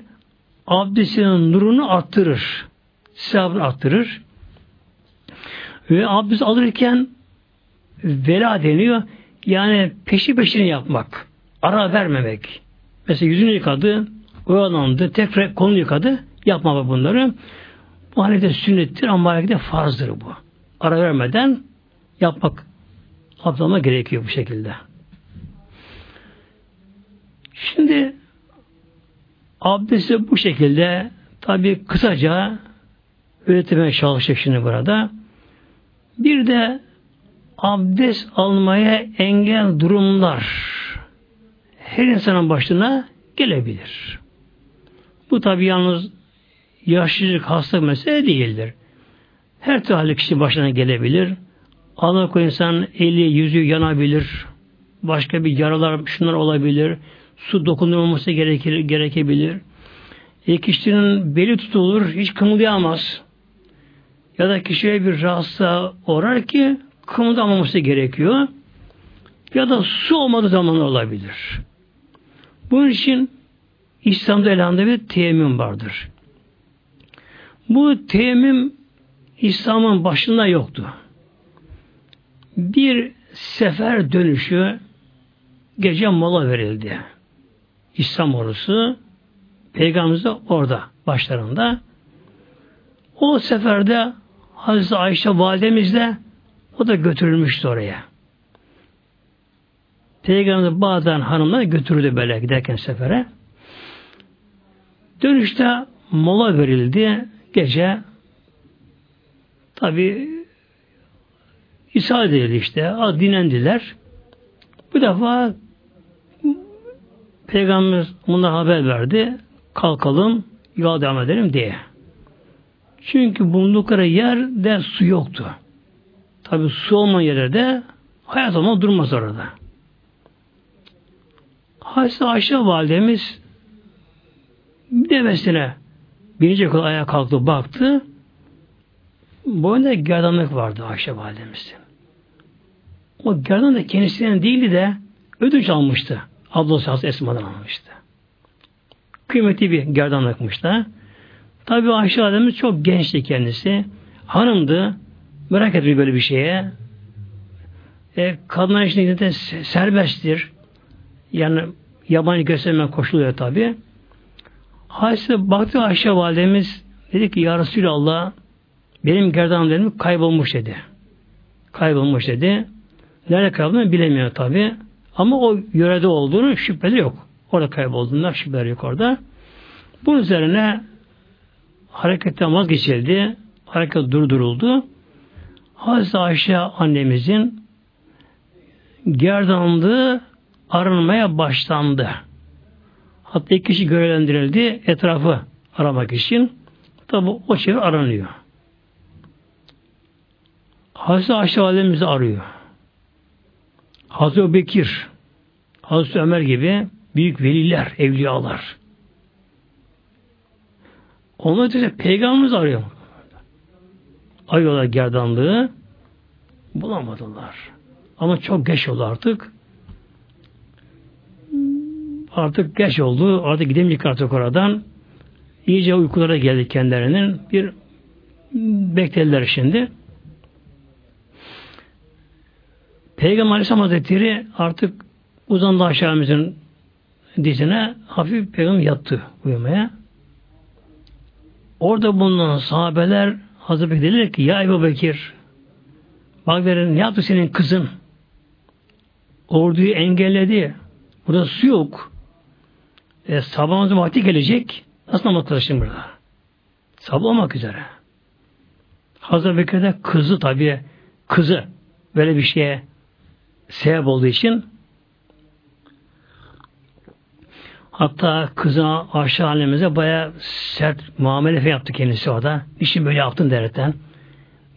S1: Abdestin nurunu arttırır. Sevabını arttırır. Ve abdest alırken vela deniyor. Yani peşi peşini yapmak. Ara vermemek. Mesela yüzünü yıkadı, oyalandı, tekrar kolunu yıkadı. Yapma bunları. Bu halde sünnettir ama halde farzdır bu. Ara vermeden yapmak abdalma gerekiyor bu şekilde. Şimdi abdesti bu şekilde tabi kısaca öğretmeye çalışacak şimdi burada. Bir de abdest almaya engel durumlar her insanın başına gelebilir. Bu tabi yalnız yaşlılık hasta mesele değildir. Her türlü kişi başına gelebilir. Allah koy insan eli yüzü yanabilir. Başka bir yaralar şunlar olabilir. Su dokunulmaması gerekir, gerekebilir. E, kişinin beli tutulur, hiç kımıldayamaz. Ya da kişiye bir rahatsızlığa uğrar ki kımıldamaması gerekiyor. Ya da su olmadığı zaman olabilir. Bunun için İslam'da elhamda bir teyemmüm vardır. Bu teyemmüm İslam'ın başında yoktu. Bir sefer dönüşü gece mola verildi. İslam ordusu Peygamberimiz de orada başlarında. O seferde Hazreti Ayşe validemiz de o da götürülmüştü oraya. Peygamberimiz bazen hanımlar götürdü böyle giderken sefere. Dönüşte mola verildi. Gece tabi İsa edildi işte. Az dinlendiler. Bu defa Peygamber bunlara haber verdi. Kalkalım, yola devam edelim diye. Çünkü bulundukları yerde su yoktu. Tabi su olmayan yerde hayat olma durmaz orada. Hazreti Ayşe validemiz devesine birinci kol ayağa kalktı baktı. Boyunda gerdanlık vardı Ayşe validemizin. O gerdan da kendisinden değildi de ödünç almıştı. Ablası Hazreti Esma'dan almıştı. Kıymetli bir gerdanlıkmış da. Tabi Ayşe validemiz çok gençti kendisi. Hanımdı. Merak etmiyor böyle bir şeye. E, kadınlar için de serbesttir. Yani yabancı gösterme koşuluyor tabi. Hadise baktı Ayşe validemiz dedi ki Ya Resulallah benim gerdanlarım kaybolmuş dedi. Kaybolmuş dedi. Nerede kaybolduğunu bilemiyor tabi. Ama o yörede olduğunu şüpheli yok. Orada kaybolduğunda şüpheli yok orada. Bunun üzerine hareketten vazgeçildi. Hareket durduruldu. Hazreti Ayşe annemizin gerdanlığı aranmaya başlandı. Hatta iki kişi görevlendirildi etrafı aramak için. Tabi o çevre aranıyor. Hazreti Ayşe validemizi arıyor. Hazreti Bekir, Hazreti Ömer gibi büyük veliler, evliyalar. Onlar ötesi peygamberimiz arıyor. Arıyorlar gerdanlığı. Bulamadılar. Ama çok geç oldu artık. Artık geç oldu. Artık gidemeyecek artık oradan. İyice uykulara geldi kendilerinin. Bir beklediler şimdi. Peygamber Aleyhisselam Hazretleri artık uzandı aşağımızın dizine hafif peygamber yattı uyumaya. Orada bulunan sahabeler Hazreti Bekir dediler ki ya Ebu Bekir bak verin ne yaptı senin kızın? Orduyu engelledi. Burada su yok. E, sabah vakti gelecek. Nasıl namaz kılarsın burada? Sabah olmak üzere. Hazreti Bekir de kızı tabi kızı böyle bir şeye sebep olduğu için hatta kızına aşağı halimize baya sert muamele yaptı kendisi orada. İşin böyle yaptın derken.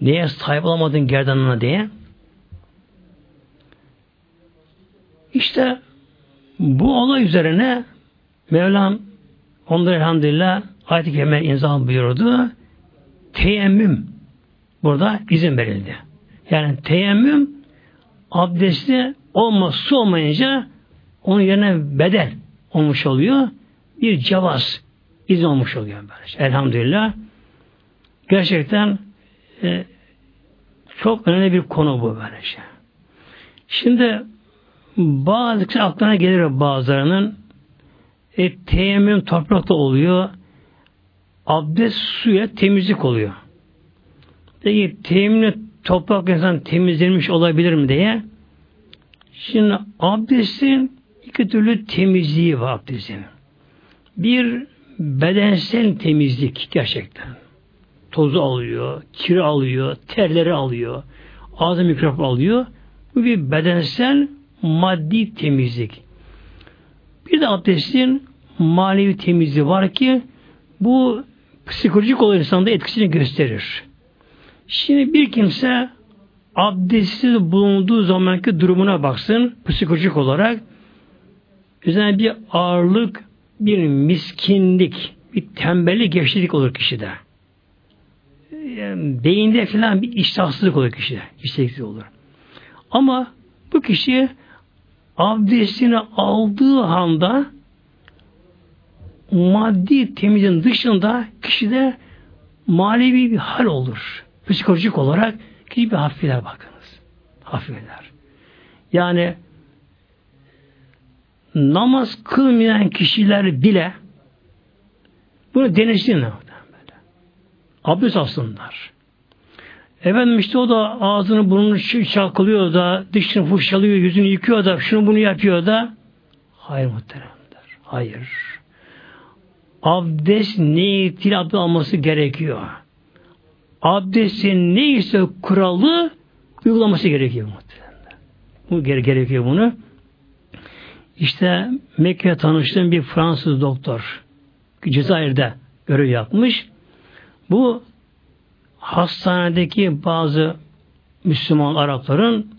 S1: Neye sahip olamadın gerdanına diye. İşte bu olay üzerine Mevlam onları elhamdülillah ayet-i kerime inzal buyurdu. Teyemmüm burada izin verildi. Yani teyemmüm abdesti olma, su olmayınca onun yerine bedel olmuş oluyor. Bir cevaz izin olmuş oluyor. Böylece. Elhamdülillah. Gerçekten e, çok önemli bir konu bu böylece. Şimdi bazı aklına gelir bazılarının e, teyemmüm toprakta oluyor. Abdest suya temizlik oluyor. Peki teyemmümle toprak insan temizlenmiş olabilir mi diye. Şimdi abdestin iki türlü temizliği var abdestin. Bir bedensel temizlik gerçekten. Tozu alıyor, kiri alıyor, terleri alıyor, ağzı mikrop alıyor. Bu bir bedensel maddi temizlik. Bir de abdestin manevi temizliği var ki bu psikolojik olarak insanda etkisini gösterir. Şimdi bir kimse abdestsiz bulunduğu zamanki durumuna baksın psikolojik olarak üzerine bir ağırlık, bir miskinlik, bir tembellik, gevşeklik olur kişide. Yani beyinde falan bir iştahsızlık olur kişide. İsteksizlik olur. Ama bu kişi abdestini aldığı anda maddi temizliğin dışında kişide manevi bir hal olur. Psikolojik olarak kişi bir hafifler bakınız. Hafifler. Yani namaz kılmayan kişiler bile bunu denetsinler. Abdest alsınlar. Efendim işte o da ağzını burnunu çalkalıyor da dişini fuşalıyor, yüzünü yıkıyor da şunu bunu yapıyor da hayır muhteremler. Hayır. Abdest niyetiyle abdest alması gerekiyor. Abdestin neyse kuralı uygulaması gerekiyor muhteremler. Bu gerekiyor bunu. İşte Mekke'ye tanıştığım bir Fransız doktor Cezayir'de görev yapmış. Bu hastanedeki bazı Müslüman Arapların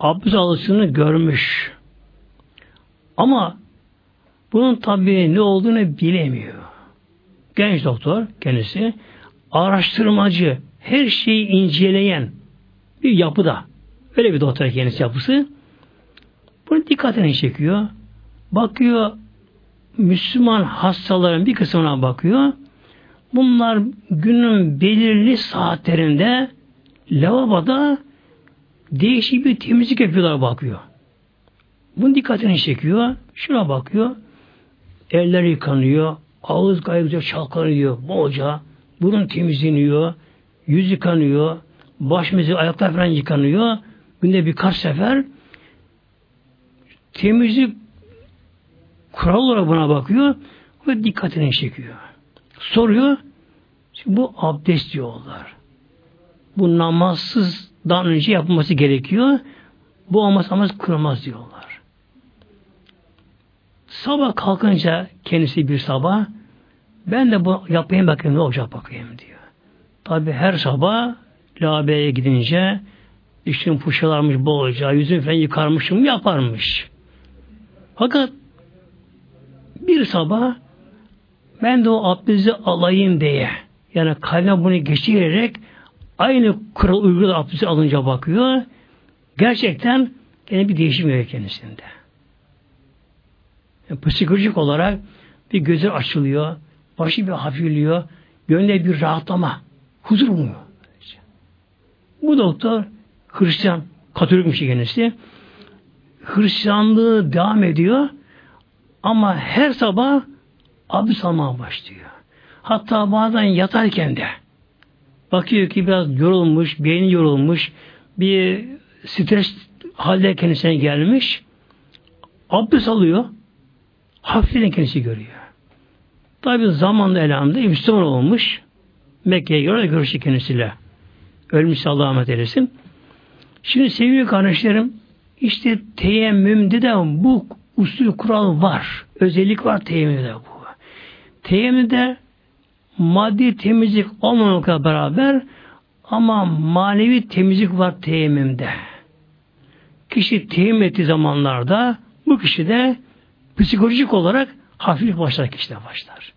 S1: abdest alışını görmüş. Ama bunun tabi ne olduğunu bilemiyor. Genç doktor kendisi araştırmacı, her şeyi inceleyen bir yapıda. Öyle bir doktor kendisi yapısı. Bunu dikkatini çekiyor. Bakıyor Müslüman hastaların bir kısmına bakıyor. Bunlar günün belirli saatlerinde lavaboda değişik bir temizlik yapıyorlar bakıyor. Bunun dikkatini çekiyor. Şuna bakıyor. Eller yıkanıyor. Ağız gayet çalkalanıyor. Bolca. Burun temizleniyor. Yüz yıkanıyor. Baş mezi, ayaklar falan yıkanıyor. Günde birkaç sefer temizlik kural olarak buna bakıyor ve dikkatini çekiyor. Soruyor. Şimdi bu abdest diyorlar. Bu namazsızdan önce yapılması gerekiyor. Bu olmaz namaz kırılmaz diyorlar. Sabah kalkınca kendisi bir sabah ben de bu yapayım bakayım ne olacak bakayım diyor. Tabi her sabah lavaboya gidince dişim fuşalarmış bolca, yüzüm falan yıkarmışım yaparmış. Fakat bir sabah ben de o abdesti alayım diye yani kalbime bunu geçirerek aynı kural uyguladığı abdesti alınca bakıyor. Gerçekten yine bir değişim yok kendisinde. Yani psikolojik olarak bir gözü açılıyor, başı bir hafifliyor, gönlüne bir rahatlama, huzur buluyor. Bu doktor Hristiyan, Katolikmiş kendisi. Hristiyanlığı devam ediyor ama her sabah abdest almaya başlıyor. Hatta bazen yatarken de bakıyor ki biraz yorulmuş, beyni yorulmuş, bir stres halde kendisine gelmiş. Abdest alıyor. Hafiften kendisi görüyor. Tabi zamanla elhamdülillah Müslüman olmuş. Mekke'ye göre görüştü kendisiyle. Ölmüş Allah'a rahmet eylesin. Şimdi sevgili kardeşlerim işte teyemmümde de bu usul kural var. Özellik var teyemmümde bu. Teyemmümde maddi temizlik olmamakla beraber ama manevi temizlik var teyemmümde. Kişi teyemmüm ettiği zamanlarda bu kişi de psikolojik olarak hafif başlar kişide başlar.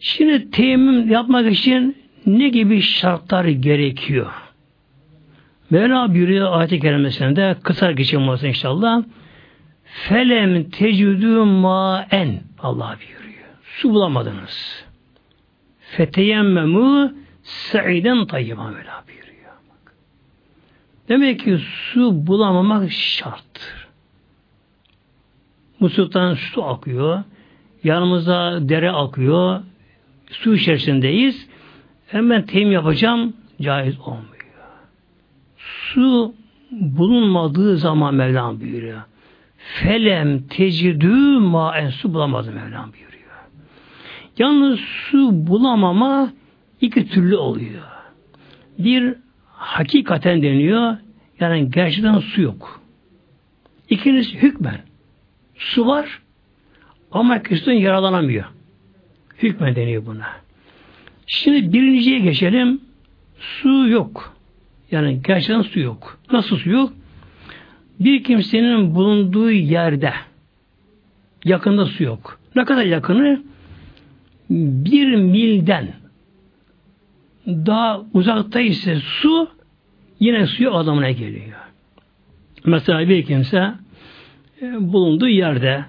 S1: Şimdi teyemmüm yapmak için ne gibi şartlar gerekiyor? Mevla buyuruyor ayet-i kerimesinde kısa geçeyim olsun inşallah. Felem tecüdü maen Allah buyuruyor. Su bulamadınız. Feteyemmemu sa'iden tayyiba Mevla buyuruyor. Demek ki su bulamamak şarttır. Musluktan su akıyor. Yanımızda dere akıyor. Su içerisindeyiz. Hemen teyim yapacağım. Caiz olmuyor. Su bulunmadığı zaman Mevlam buyuruyor. Felem tecidü maen su bulamadı Mevlam buyuruyor. Yalnız su bulamama iki türlü oluyor. Bir hakikaten deniyor. Yani gerçekten su yok. İkincisi hükmen. Su var ama kişiden yaralanamıyor. Hükmen deniyor buna. Şimdi birinciye geçelim. Su yok. Yani gerçekten su yok. Nasıl su yok? Bir kimsenin bulunduğu yerde yakında su yok. Ne kadar yakını? Bir milden daha uzakta ise su yine suyu adamına geliyor. Mesela bir kimse e, bulunduğu yerde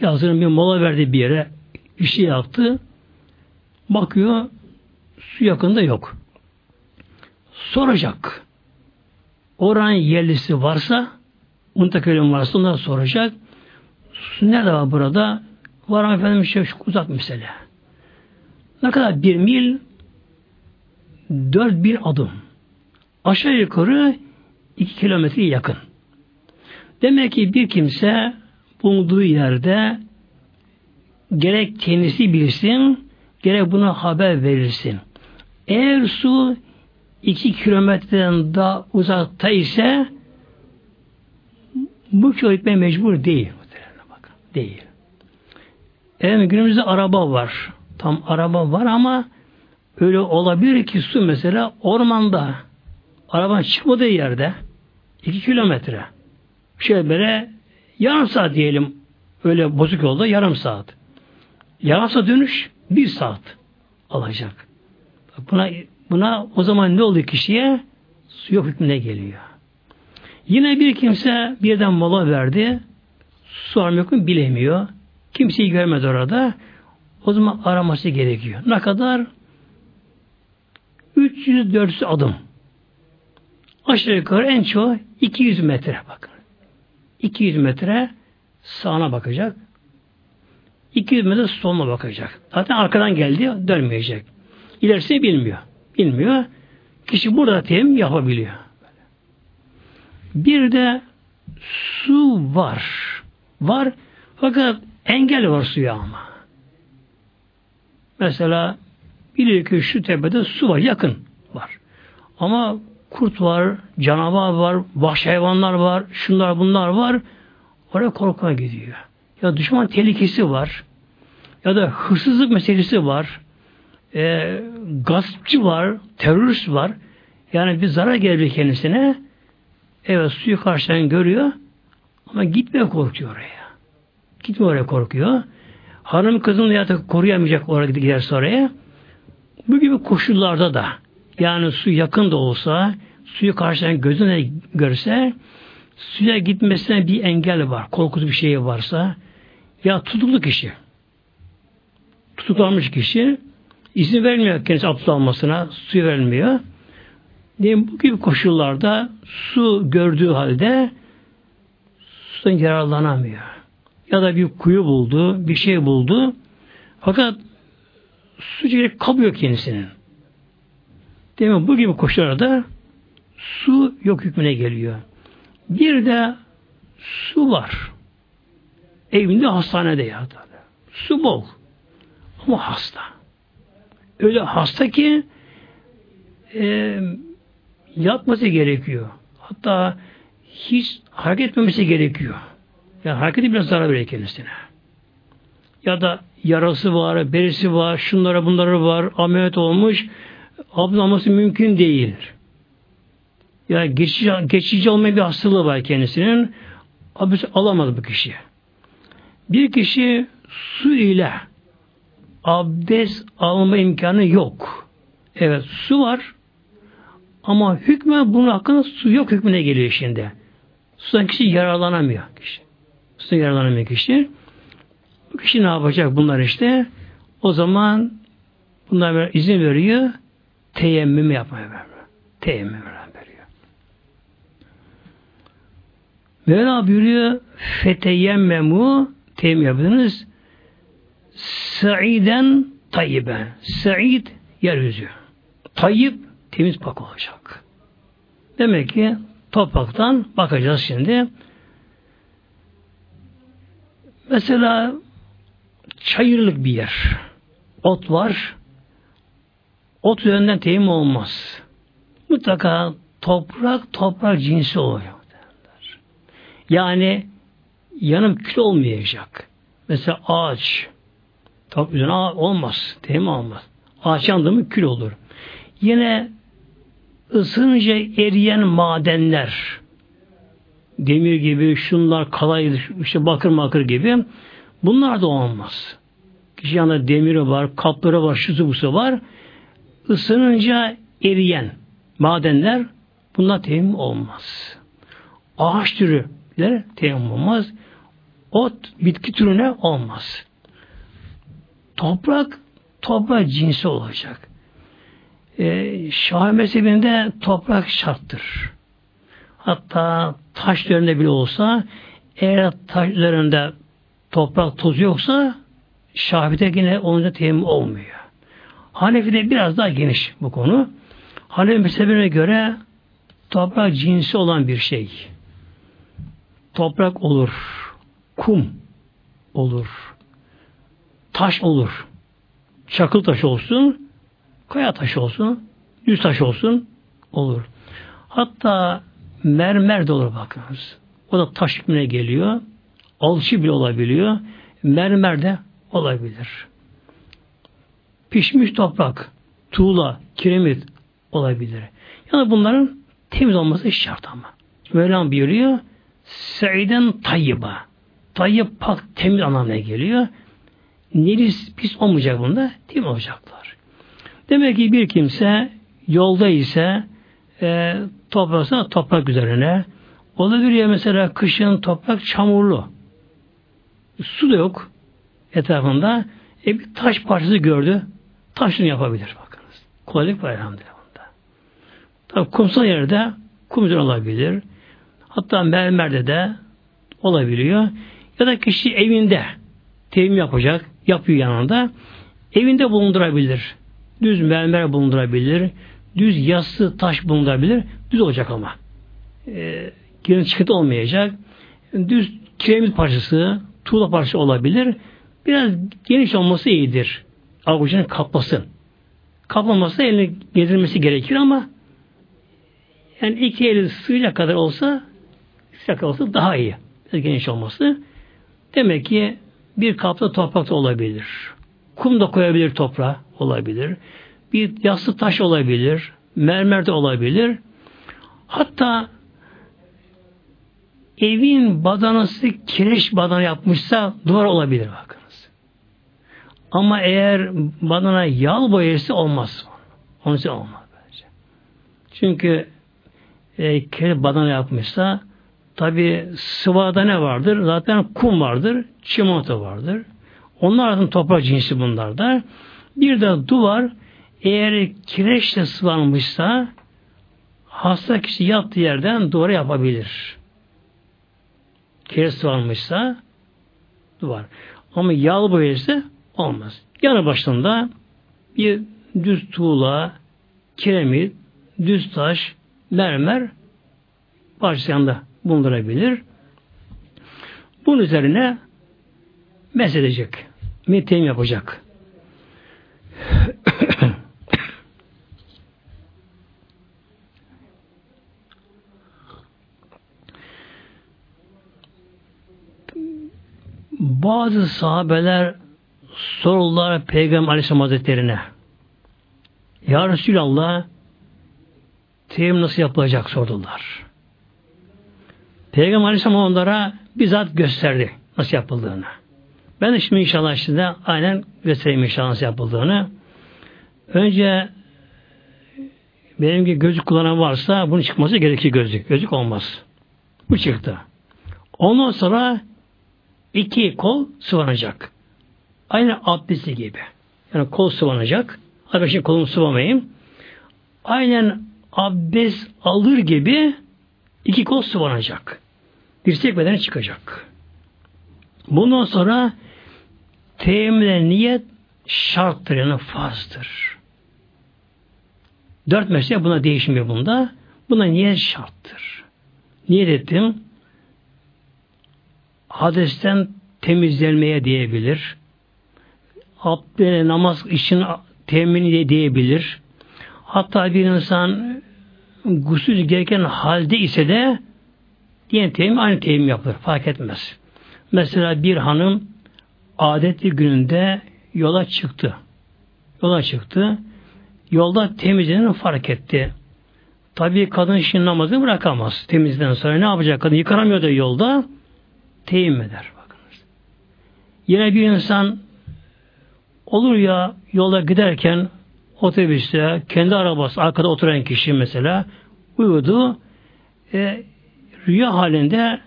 S1: yazının bir mola verdi bir yere bir şey yaptı. Bakıyor su yakında yok. Soracak. Oranın yerlisi varsa Muntakelin varsa ondan soracak. Nerede var burada? Var mı efendim şey şu uzak mesele. Ne kadar? Bir mil dört bir adım. Aşağı yukarı iki kilometre yakın. Demek ki bir kimse bulunduğu yerde gerek kendisi bilsin, gerek buna haber verirsin. Eğer su iki kilometreden daha uzakta ise bu köy gitmeye mecbur değil. Değil. Evet günümüzde araba var. Tam araba var ama öyle olabilir ki su mesela ormanda araban çıkmadığı yerde iki kilometre şey böyle yarım saat diyelim öyle bozuk yolda yarım saat. Yarım saat dönüş bir saat alacak. Buna buna o zaman ne oluyor kişiye? Su yok hükmüne geliyor. Yine bir kimse birden mola verdi. Su yok mu bilemiyor. Kimseyi görmedi orada. O zaman araması gerekiyor. Ne kadar? 300-400 adım. Aşağı yukarı en çok 200 metre bakın. 200 metre sağına bakacak. 200 metre soluna bakacak. Zaten arkadan geldi dönmeyecek. İlerisini bilmiyor. Bilmiyor. Kişi burada teyemmüm yapabiliyor. Bir de su var. Var. Fakat engel var suya ama. Mesela biliyor ki şu tepede su var. Yakın var. Ama kurt var, canavar var, vahşi hayvanlar var, şunlar bunlar var. Oraya korkmaya gidiyor. Ya düşman tehlikesi var. Ya da hırsızlık meselesi var. E, gaspçı var, terörist var. Yani bir zarar gelebilir kendisine. Evet suyu karşıdan görüyor ama gitmeye korkuyor oraya. Gitme oraya korkuyor. Hanım kızını ya da koruyamayacak oraya giderse oraya. Bu gibi koşullarda da yani su yakın da olsa suyu karşıdan gözüne görse suya gitmesine bir engel var. Korkutu bir şey varsa ya tutuklu kişi tutuklanmış kişi izin vermiyor kendisi abdest almasına suyu vermiyor. Diyelim bu gibi koşullarda su gördüğü halde sudan yararlanamıyor. Ya da bir kuyu buldu, bir şey buldu. Fakat su gelip kalıyor kendisinin. Demek bu gibi koşullarda su yok hükmüne geliyor. Bir de su var. Evinde hastanede ya tabi. Su bol. Ama hasta. Öyle hasta ki e, yatması gerekiyor. Hatta hiç hareket etmemesi gerekiyor. Yani hareketi biraz zarar veriyor kendisine. Ya da yarası var, berisi var, şunlara bunları var, ameliyat olmuş, ablaması mümkün değil. Ya yani geçici, geçici olmayan bir hastalığı var kendisinin. Abdest alamadı bu kişi. Bir kişi su ile abdest alma imkanı yok. Evet su var ama hükmen bunun hakkında su yok hükmüne geliyor şimdi. Sudan kişi yararlanamıyor kişi. Sudan yararlanamıyor kişi. Bu kişi ne yapacak bunlar işte? O zaman bunlar izin veriyor. Teyemmüm yapmaya veriyor. Teyemmüm veriyor. Mevla buyuruyor feteyemmemu teyemmüm yapınız Sa'iden tayyiben. Sa'id yeryüzü. Tayyip temiz pak olacak. Demek ki topraktan bakacağız şimdi. Mesela çayırlık bir yer. Ot var. Ot üzerinden teyim olmaz. Mutlaka toprak toprak cinsi olacak. Yani yanım kül olmayacak. Mesela ağaç, Tabi üzerine olmaz. Teyemmüm olmaz. Ağaç yandı mı kül olur. Yine ısınınca eriyen madenler demir gibi, şunlar kalay, işte bakır makır gibi bunlar da olmaz. Kişi yanında demiri var, kapları var, şusu busu var. Isınınca eriyen madenler bunlar teyemmüm olmaz. Ağaç türüler teyemmüm olmaz. Ot, bitki türüne olmaz. Toprak, toprak cinsi olacak. Ee, Şah mezhebinde toprak şarttır. Hatta taş üzerinde bile olsa eğer taş üzerinde toprak tozu yoksa Şafi'de yine onunca teyemmüm olmuyor. Hanefi'de biraz daha geniş bu konu. Hanefi mezhebine göre toprak cinsi olan bir şey. Toprak olur, kum olur, taş olur. Çakıl taş olsun, kaya taşı olsun, düz taş olsun, olur. Hatta mermer de olur bakınız. O da taş hükmüne geliyor. Alçı bile olabiliyor. Mermer de olabilir. Pişmiş toprak, tuğla, kiremit olabilir. Yani bunların temiz olması şart ama. Mevlam buyuruyor, Seyyiden tayyiba. Tayyib pak temiz anlamına geliyor. Neris pis olmayacak bunda, temiz olacaklar. Demek ki bir kimse yolda ise e, toprağına toprak üzerine olabilir ya mesela kışın toprak çamurlu. Su da yok etrafında. E, bir taş parçası gördü. Taşını yapabilir bakınız. Kolaylık var elhamdülillah bunda. Tabi kumsal yerde kum olabilir. Hatta mermerde de olabiliyor. Ya da kişi evinde teyim yapacak yapıyor yanında. Evinde bulundurabilir. Düz mermer bulundurabilir. Düz yassı taş bulundurabilir. Düz olacak ama. E, girin çıkıntı olmayacak. Düz kiremit parçası, tuğla parçası olabilir. Biraz geniş olması iyidir. Avucunu kaplasın. Kaplaması elini gezdirmesi gerekir ama yani iki eli sığacak kadar olsa sıcak olsa daha iyi. Biraz geniş olması. Demek ki bir kapta toprak da olabilir. Kum da koyabilir toprağa olabilir. Bir yassı taş olabilir. Mermer de olabilir. Hatta evin badanası kireç badana yapmışsa duvar olabilir bakınız. Ama eğer badana yağ boyası olmaz. Onun için olmaz. Bence. Çünkü e, kere badana yapmışsa tabi sıvada ne vardır? Zaten kum vardır, çimento vardır. Onlar da toprak cinsi bunlar da. Bir de duvar eğer kireçle sıvanmışsa hasta kişi yattığı yerden duvara yapabilir. Kireç sıvanmışsa duvar. Ama yağlı boyası olmaz. Yanı başında bir düz tuğla, kiremit, düz taş, mermer parçası yanında bulundurabilir. Bunun üzerine mesedecek. Metem yapacak. Bazı sahabeler soruldular Peygamber Aleyhisselam Hazretleri'ne. Ya Resulallah teyemmüm nasıl yapılacak sordular. Peygamber Aleyhisselam onlara bizzat gösterdi nasıl yapıldığını. Ben de şimdi inşallah size aynen göstereyim inşallah nasıl yapıldığını. Önce benim gibi gözlük kullanan varsa bunun çıkması gerekir gözlük. Gözlük olmaz. Bu çıktı. Ondan sonra iki kol sıvanacak. Aynı abdesti gibi. Yani kol sıvanacak. Şimdi kolumu sıvamayayım. Aynen abdest alır gibi iki kol sıvanacak. Dirsek bedeni çıkacak. Bundan sonra teyemmüle niyet şarttır yani farzdır. Dört mesele buna değişmiyor bunda. Buna niyet şarttır. Niyet ettim. Hadesten temizlenmeye diyebilir. Abdest namaz için temini diyebilir. Hatta bir insan gusül gereken halde ise de diye temin aynı temin yapılır. Fark etmez. Mesela bir hanım adetli gününde yola çıktı. Yola çıktı. Yolda temizliğini fark etti. Tabii kadın şimdi namazını bırakamaz. Temizden sonra ne yapacak? Kadın yıkanamıyor da yolda. Teyim eder. Bakınız. Yine bir insan olur ya yolda giderken otobüste kendi arabası arkada oturan kişi mesela uyudu e, rüya halinde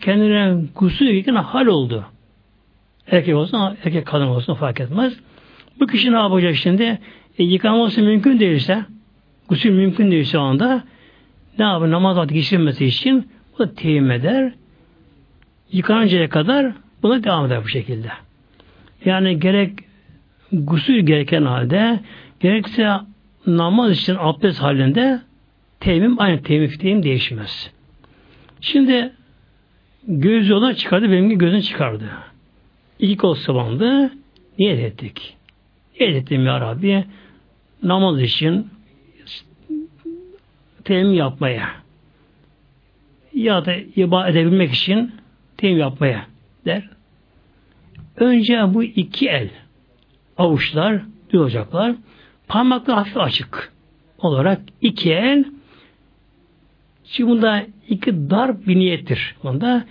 S1: kendine gusül yıkan hal oldu. Erkek olsun, erkek kadın olsun fark etmez. Bu kişi ne yapacak şimdi? E, yıkanması mümkün değilse, gusül mümkün değilse o anda ne yapar? Namaz vakti geçirmesi için bu da teyim eder. Yıkanıncaya kadar buna devam eder bu şekilde. Yani gerek gusül gereken halde gerekse namaz için abdest halinde teyimim aynı teyimim teyim değişmez. Şimdi göz yola çıkardı, benim gözünü çıkardı. İki kol sıvandı, niyet ettik. Niyet ettim ya Rabbi, namaz için teyemmüm yapmaya ya da ibadet edebilmek için teyemmüm yapmaya der. Önce bu iki el avuçlar düz olacaklar. Parmaklar hafif açık olarak iki el Şimdi bunda iki dar bir niyettir. Bunda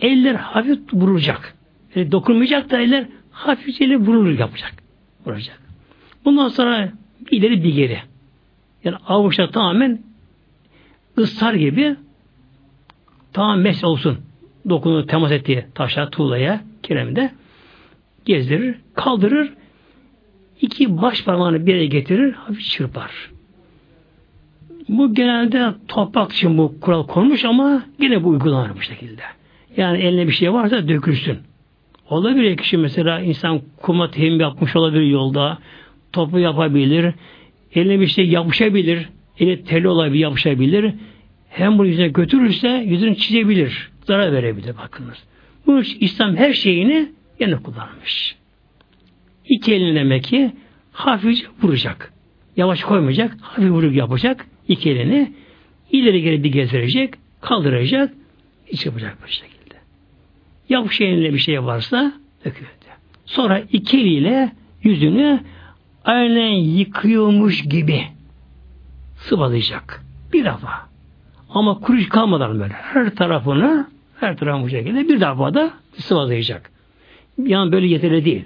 S1: eller hafif vurulacak. Yani dokunmayacak da eller hafifçe eli vurulur yapacak. Vuracak. Bundan sonra bir ileri bir geri. Yani avuçlar tamamen ısrar gibi tamam mes olsun. Dokunu temas ettiği taşa, tuğlaya, kiremde gezdirir, kaldırır. İki baş parmağını bir yere getirir, hafif çırpar. Bu genelde toprak için bu kural konmuş ama yine bu uygulanır bu şekilde. Yani eline bir şey varsa dökülsün. Olabilir kişi mesela insan kuma tehim yapmış olabilir yolda. Topu yapabilir. Eline bir şey yapışabilir. Eli teli olabilir, yapışabilir. Hem bunu yüzüne götürürse yüzünü çizebilir. Zarar verebilir bakınız. Bu İslam her şeyini yine kullanmış. İki elini demek ki hafifçe vuracak. Yavaş koymayacak, hafif vurup yapacak iki elini ileri geri bir gezdirecek, kaldıracak, iç yapacak bu şekilde. Yap şeyinle bir şey varsa döküyor. Sonra iki eliyle yüzünü aynen yıkıyormuş gibi sıvalayacak. Bir defa. Ama kuruş kalmadan böyle her tarafını her tarafı bu şekilde bir defa da sıvalayacak. Yani böyle yeterli değil.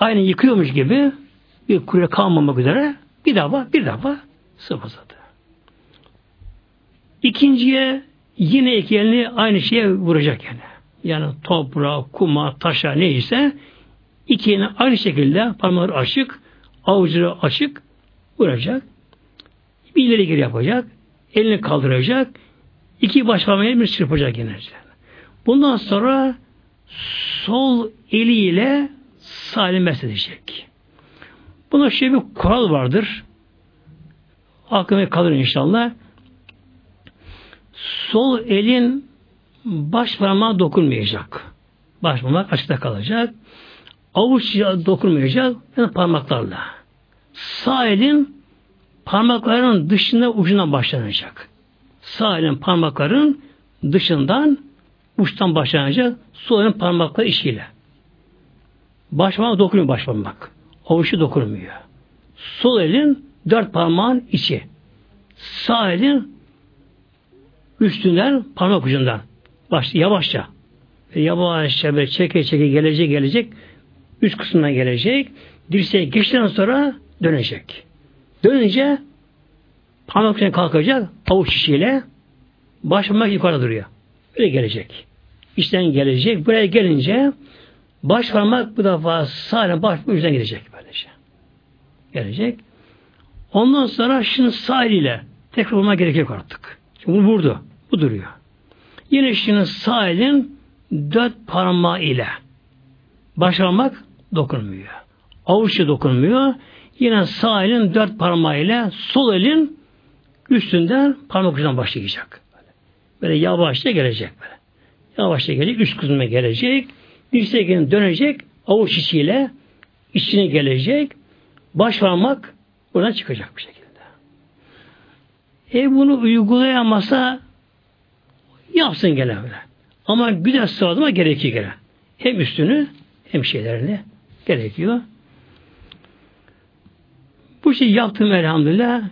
S1: Aynı yıkıyormuş gibi bir kure kalmamak üzere bir defa bir defa sıvazladı. İkinciye yine iki elini aynı şeye vuracak yani. Yani toprağa, kuma, taşa neyse iki elini aynı şekilde parmakları açık, avuçları açık vuracak. Bir ileri geri yapacak. Elini kaldıracak. iki baş parmağıyla bir çırpacak yine. Bundan sonra sol eliyle sağ elini edecek. Buna şey bir kural vardır. Aklına kalır inşallah. Sol elin baş parmağı dokunmayacak. Baş parmak açıkta kalacak. Avuç dokunmayacak. Yani parmaklarla. Sağ elin parmakların dışında ucundan başlanacak. Sağ elin parmakların dışından uçtan başlanacak. Sol elin parmakları işiyle. Baş parmak dokunmuyor baş parmak. Avuçu dokunmuyor. Sol elin dört parmağın içi. Sağ elin üstünden parmak ucundan. Baş, yavaşça. Yavaşça böyle çeke çeke gelecek gelecek. Üst kısmına gelecek. Dirseğe geçtikten sonra dönecek. Dönünce parmak ucuna kalkacak. Avuç içiyle baş parmak yukarıda duruyor. Böyle gelecek. İçten gelecek. Buraya gelince baş parmak bu defa sağ baş ucundan gidecek böylece. Gelecek. Ondan sonra şimdi sağ eliyle tekrar vurma gerekiyor artık. Şimdi bunu vurdu. Bu duruyor. Yine şimdi sağ elin dört parmağı ile baş parmak dokunmuyor. Avuçça dokunmuyor. Yine sağ elin dört parmağı ile sol elin üstünden parmak ucundan başlayacak. Böyle yavaşça gelecek böyle. Yavaşça gelecek. Üst kısmına gelecek. Dirseğin dönecek. Avuç içiyle içine gelecek. Baş parmak buradan çıkacak bir şekilde. E bunu uygulayamasa yapsın gene böyle. Ama güzel sıralama gerekiyor gene. Hem üstünü hem şeylerini gerekiyor. Bu şey yaptım elhamdülillah.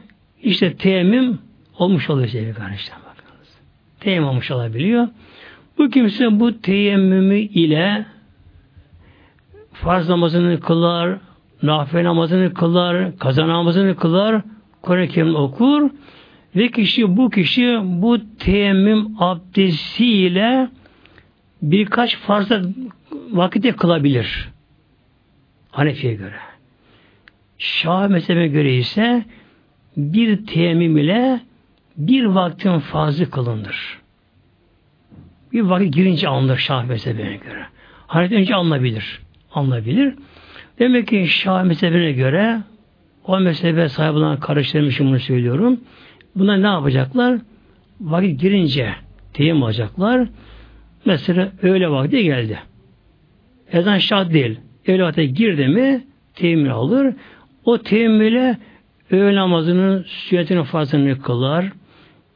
S1: İşte teyemmüm olmuş oluyor sevgili kardeşler bakınız. Teyemmüm olmuş olabiliyor. Bu kimse bu teyemmümü ile farz namazını kılar, nafile namazını kılar, kaza namazını kılar, Kur'an-ı okur ve kişi bu kişi bu teyemmüm abdestiyle birkaç farzda vakitte kılabilir. Hanefi'ye göre. Şah mezhebine göre ise bir teyemmüm ile bir vaktin fazı kılınır. Bir vakit girince alınır Şah mezhebine göre. Hanefi önce alınabilir. Alınabilir. Demek ki Şah mezhebine göre o mezhebe sahip olan için bunu söylüyorum. Bunlar ne yapacaklar? Vakit girince teyemmüm alacaklar. Mesela öğle vakti geldi. Ezan şart değil. Öğle vakti girdi mi teyemmül alır. O teyemmüle öğle namazının sünnetini fazlasını kılar.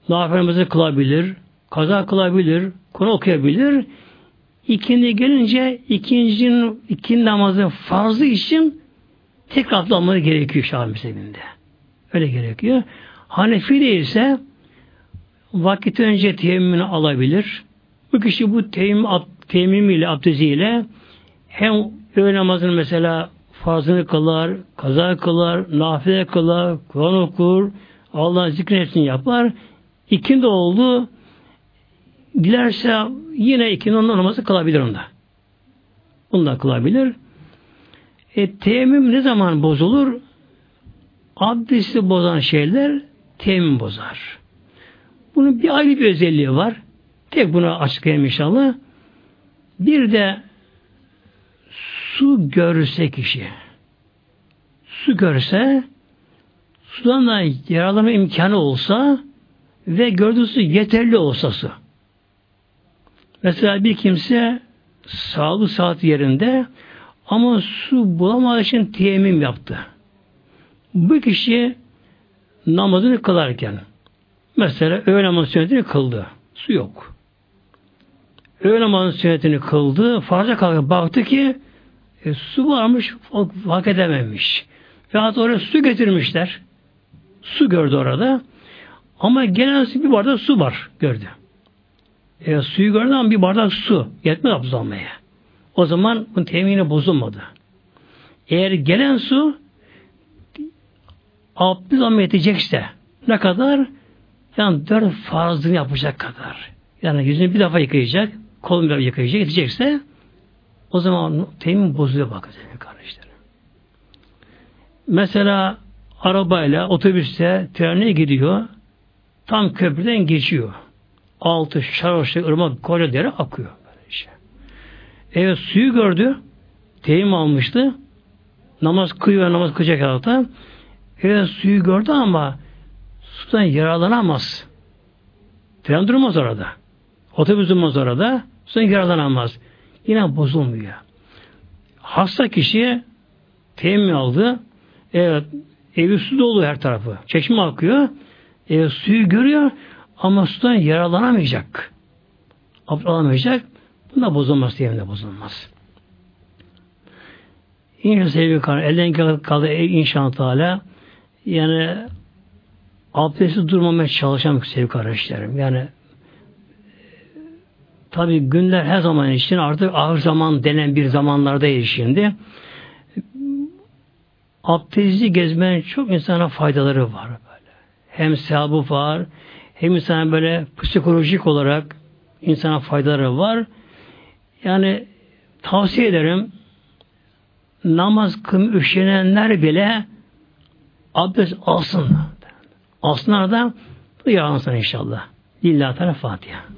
S1: Nafilemizi kılabilir. Kaza kılabilir. Konu okuyabilir. İkindi gelince ikincinin ikinci namazın farzı için tekrar atlanmaları gerekiyor Şah mezhebinde. Öyle gerekiyor. Hanefi de ise vakit önce teyemmümünü alabilir. Bu kişi bu teyemmüm, teyemmüm ile abdestiyle hem öğle namazını mesela farzını kılar, kaza kılar, nafile kılar, Kur'an okur, Allah'ın zikrini hepsini yapar. İkindi oldu. Dilerse yine ikindi ondan namazı kılabilir onda. Bunu da kılabilir. E, teyemmüm ne zaman bozulur? Abdesti bozan şeyler teyemmüm bozar. Bunun bir ayrı bir özelliği var. Tek bunu açıklayayım inşallah. Bir de su görse kişi su görse sudan da yararlanma imkanı olsa ve gördüğü su yeterli olsa su. Mesela bir kimse sağlık saat yerinde ama su bulamadığı için teyemmüm yaptı. Bu kişi namazını kılarken mesela öğle namazı sünnetini kıldı. Su yok. Öğle namazı sünnetini kıldı. Farza kalktı. Baktı ki e, su varmış hak edememiş. Ve hatta oraya su getirmişler. Su gördü orada. Ama genel bir bardak su var gördü. E, suyu gördü ama bir bardak su. Yetmez abdest almaya. O zaman bunun temini bozulmadı. Eğer gelen su abdest almaya yetecekse ne kadar? Yani dört farzını yapacak kadar. Yani yüzünü bir defa yıkayacak, kolunu bir yıkayacak, yetecekse o zaman temin bozuluyor bakın kardeşlerim. Mesela arabayla, otobüste, trene gidiyor. Tam köprüden geçiyor. Altı şaroşlu ırmak koca dere akıyor. Böyle işte. Evet suyu gördü. Teyim almıştı. Namaz kıyıyor, namaz kıyacak altta. Evet suyu gördü ama sudan yararlanamaz. Tren durmaz orada. Otobüs durmaz orada. Sudan yararlanamaz. Yine bozulmuyor. Hasta kişi teyemmü aldı. Evet, evi su dolu her tarafı. Çeşme akıyor. E, suyu görüyor ama sudan yaralanamayacak. Abdest alamayacak. Bunda bozulmaz diye bozulmaz. İnşallah sevgili kardeşler, elden kaldı inşallah Teala. Yani abdesti durmamaya çalışan sevgili kardeşlerim. Yani tabi günler her zaman için artık ağır zaman denen bir zamanlardayız şimdi. Abdesti gezmenin çok insana faydaları var böyle. Hem sevabı var, hem insana böyle psikolojik olarak insana faydaları var. Yani tavsiye ederim namaz kım üşenenler bile abdest alsın. Alsınlar da bu inşallah. Lillahi Teala Fatiha.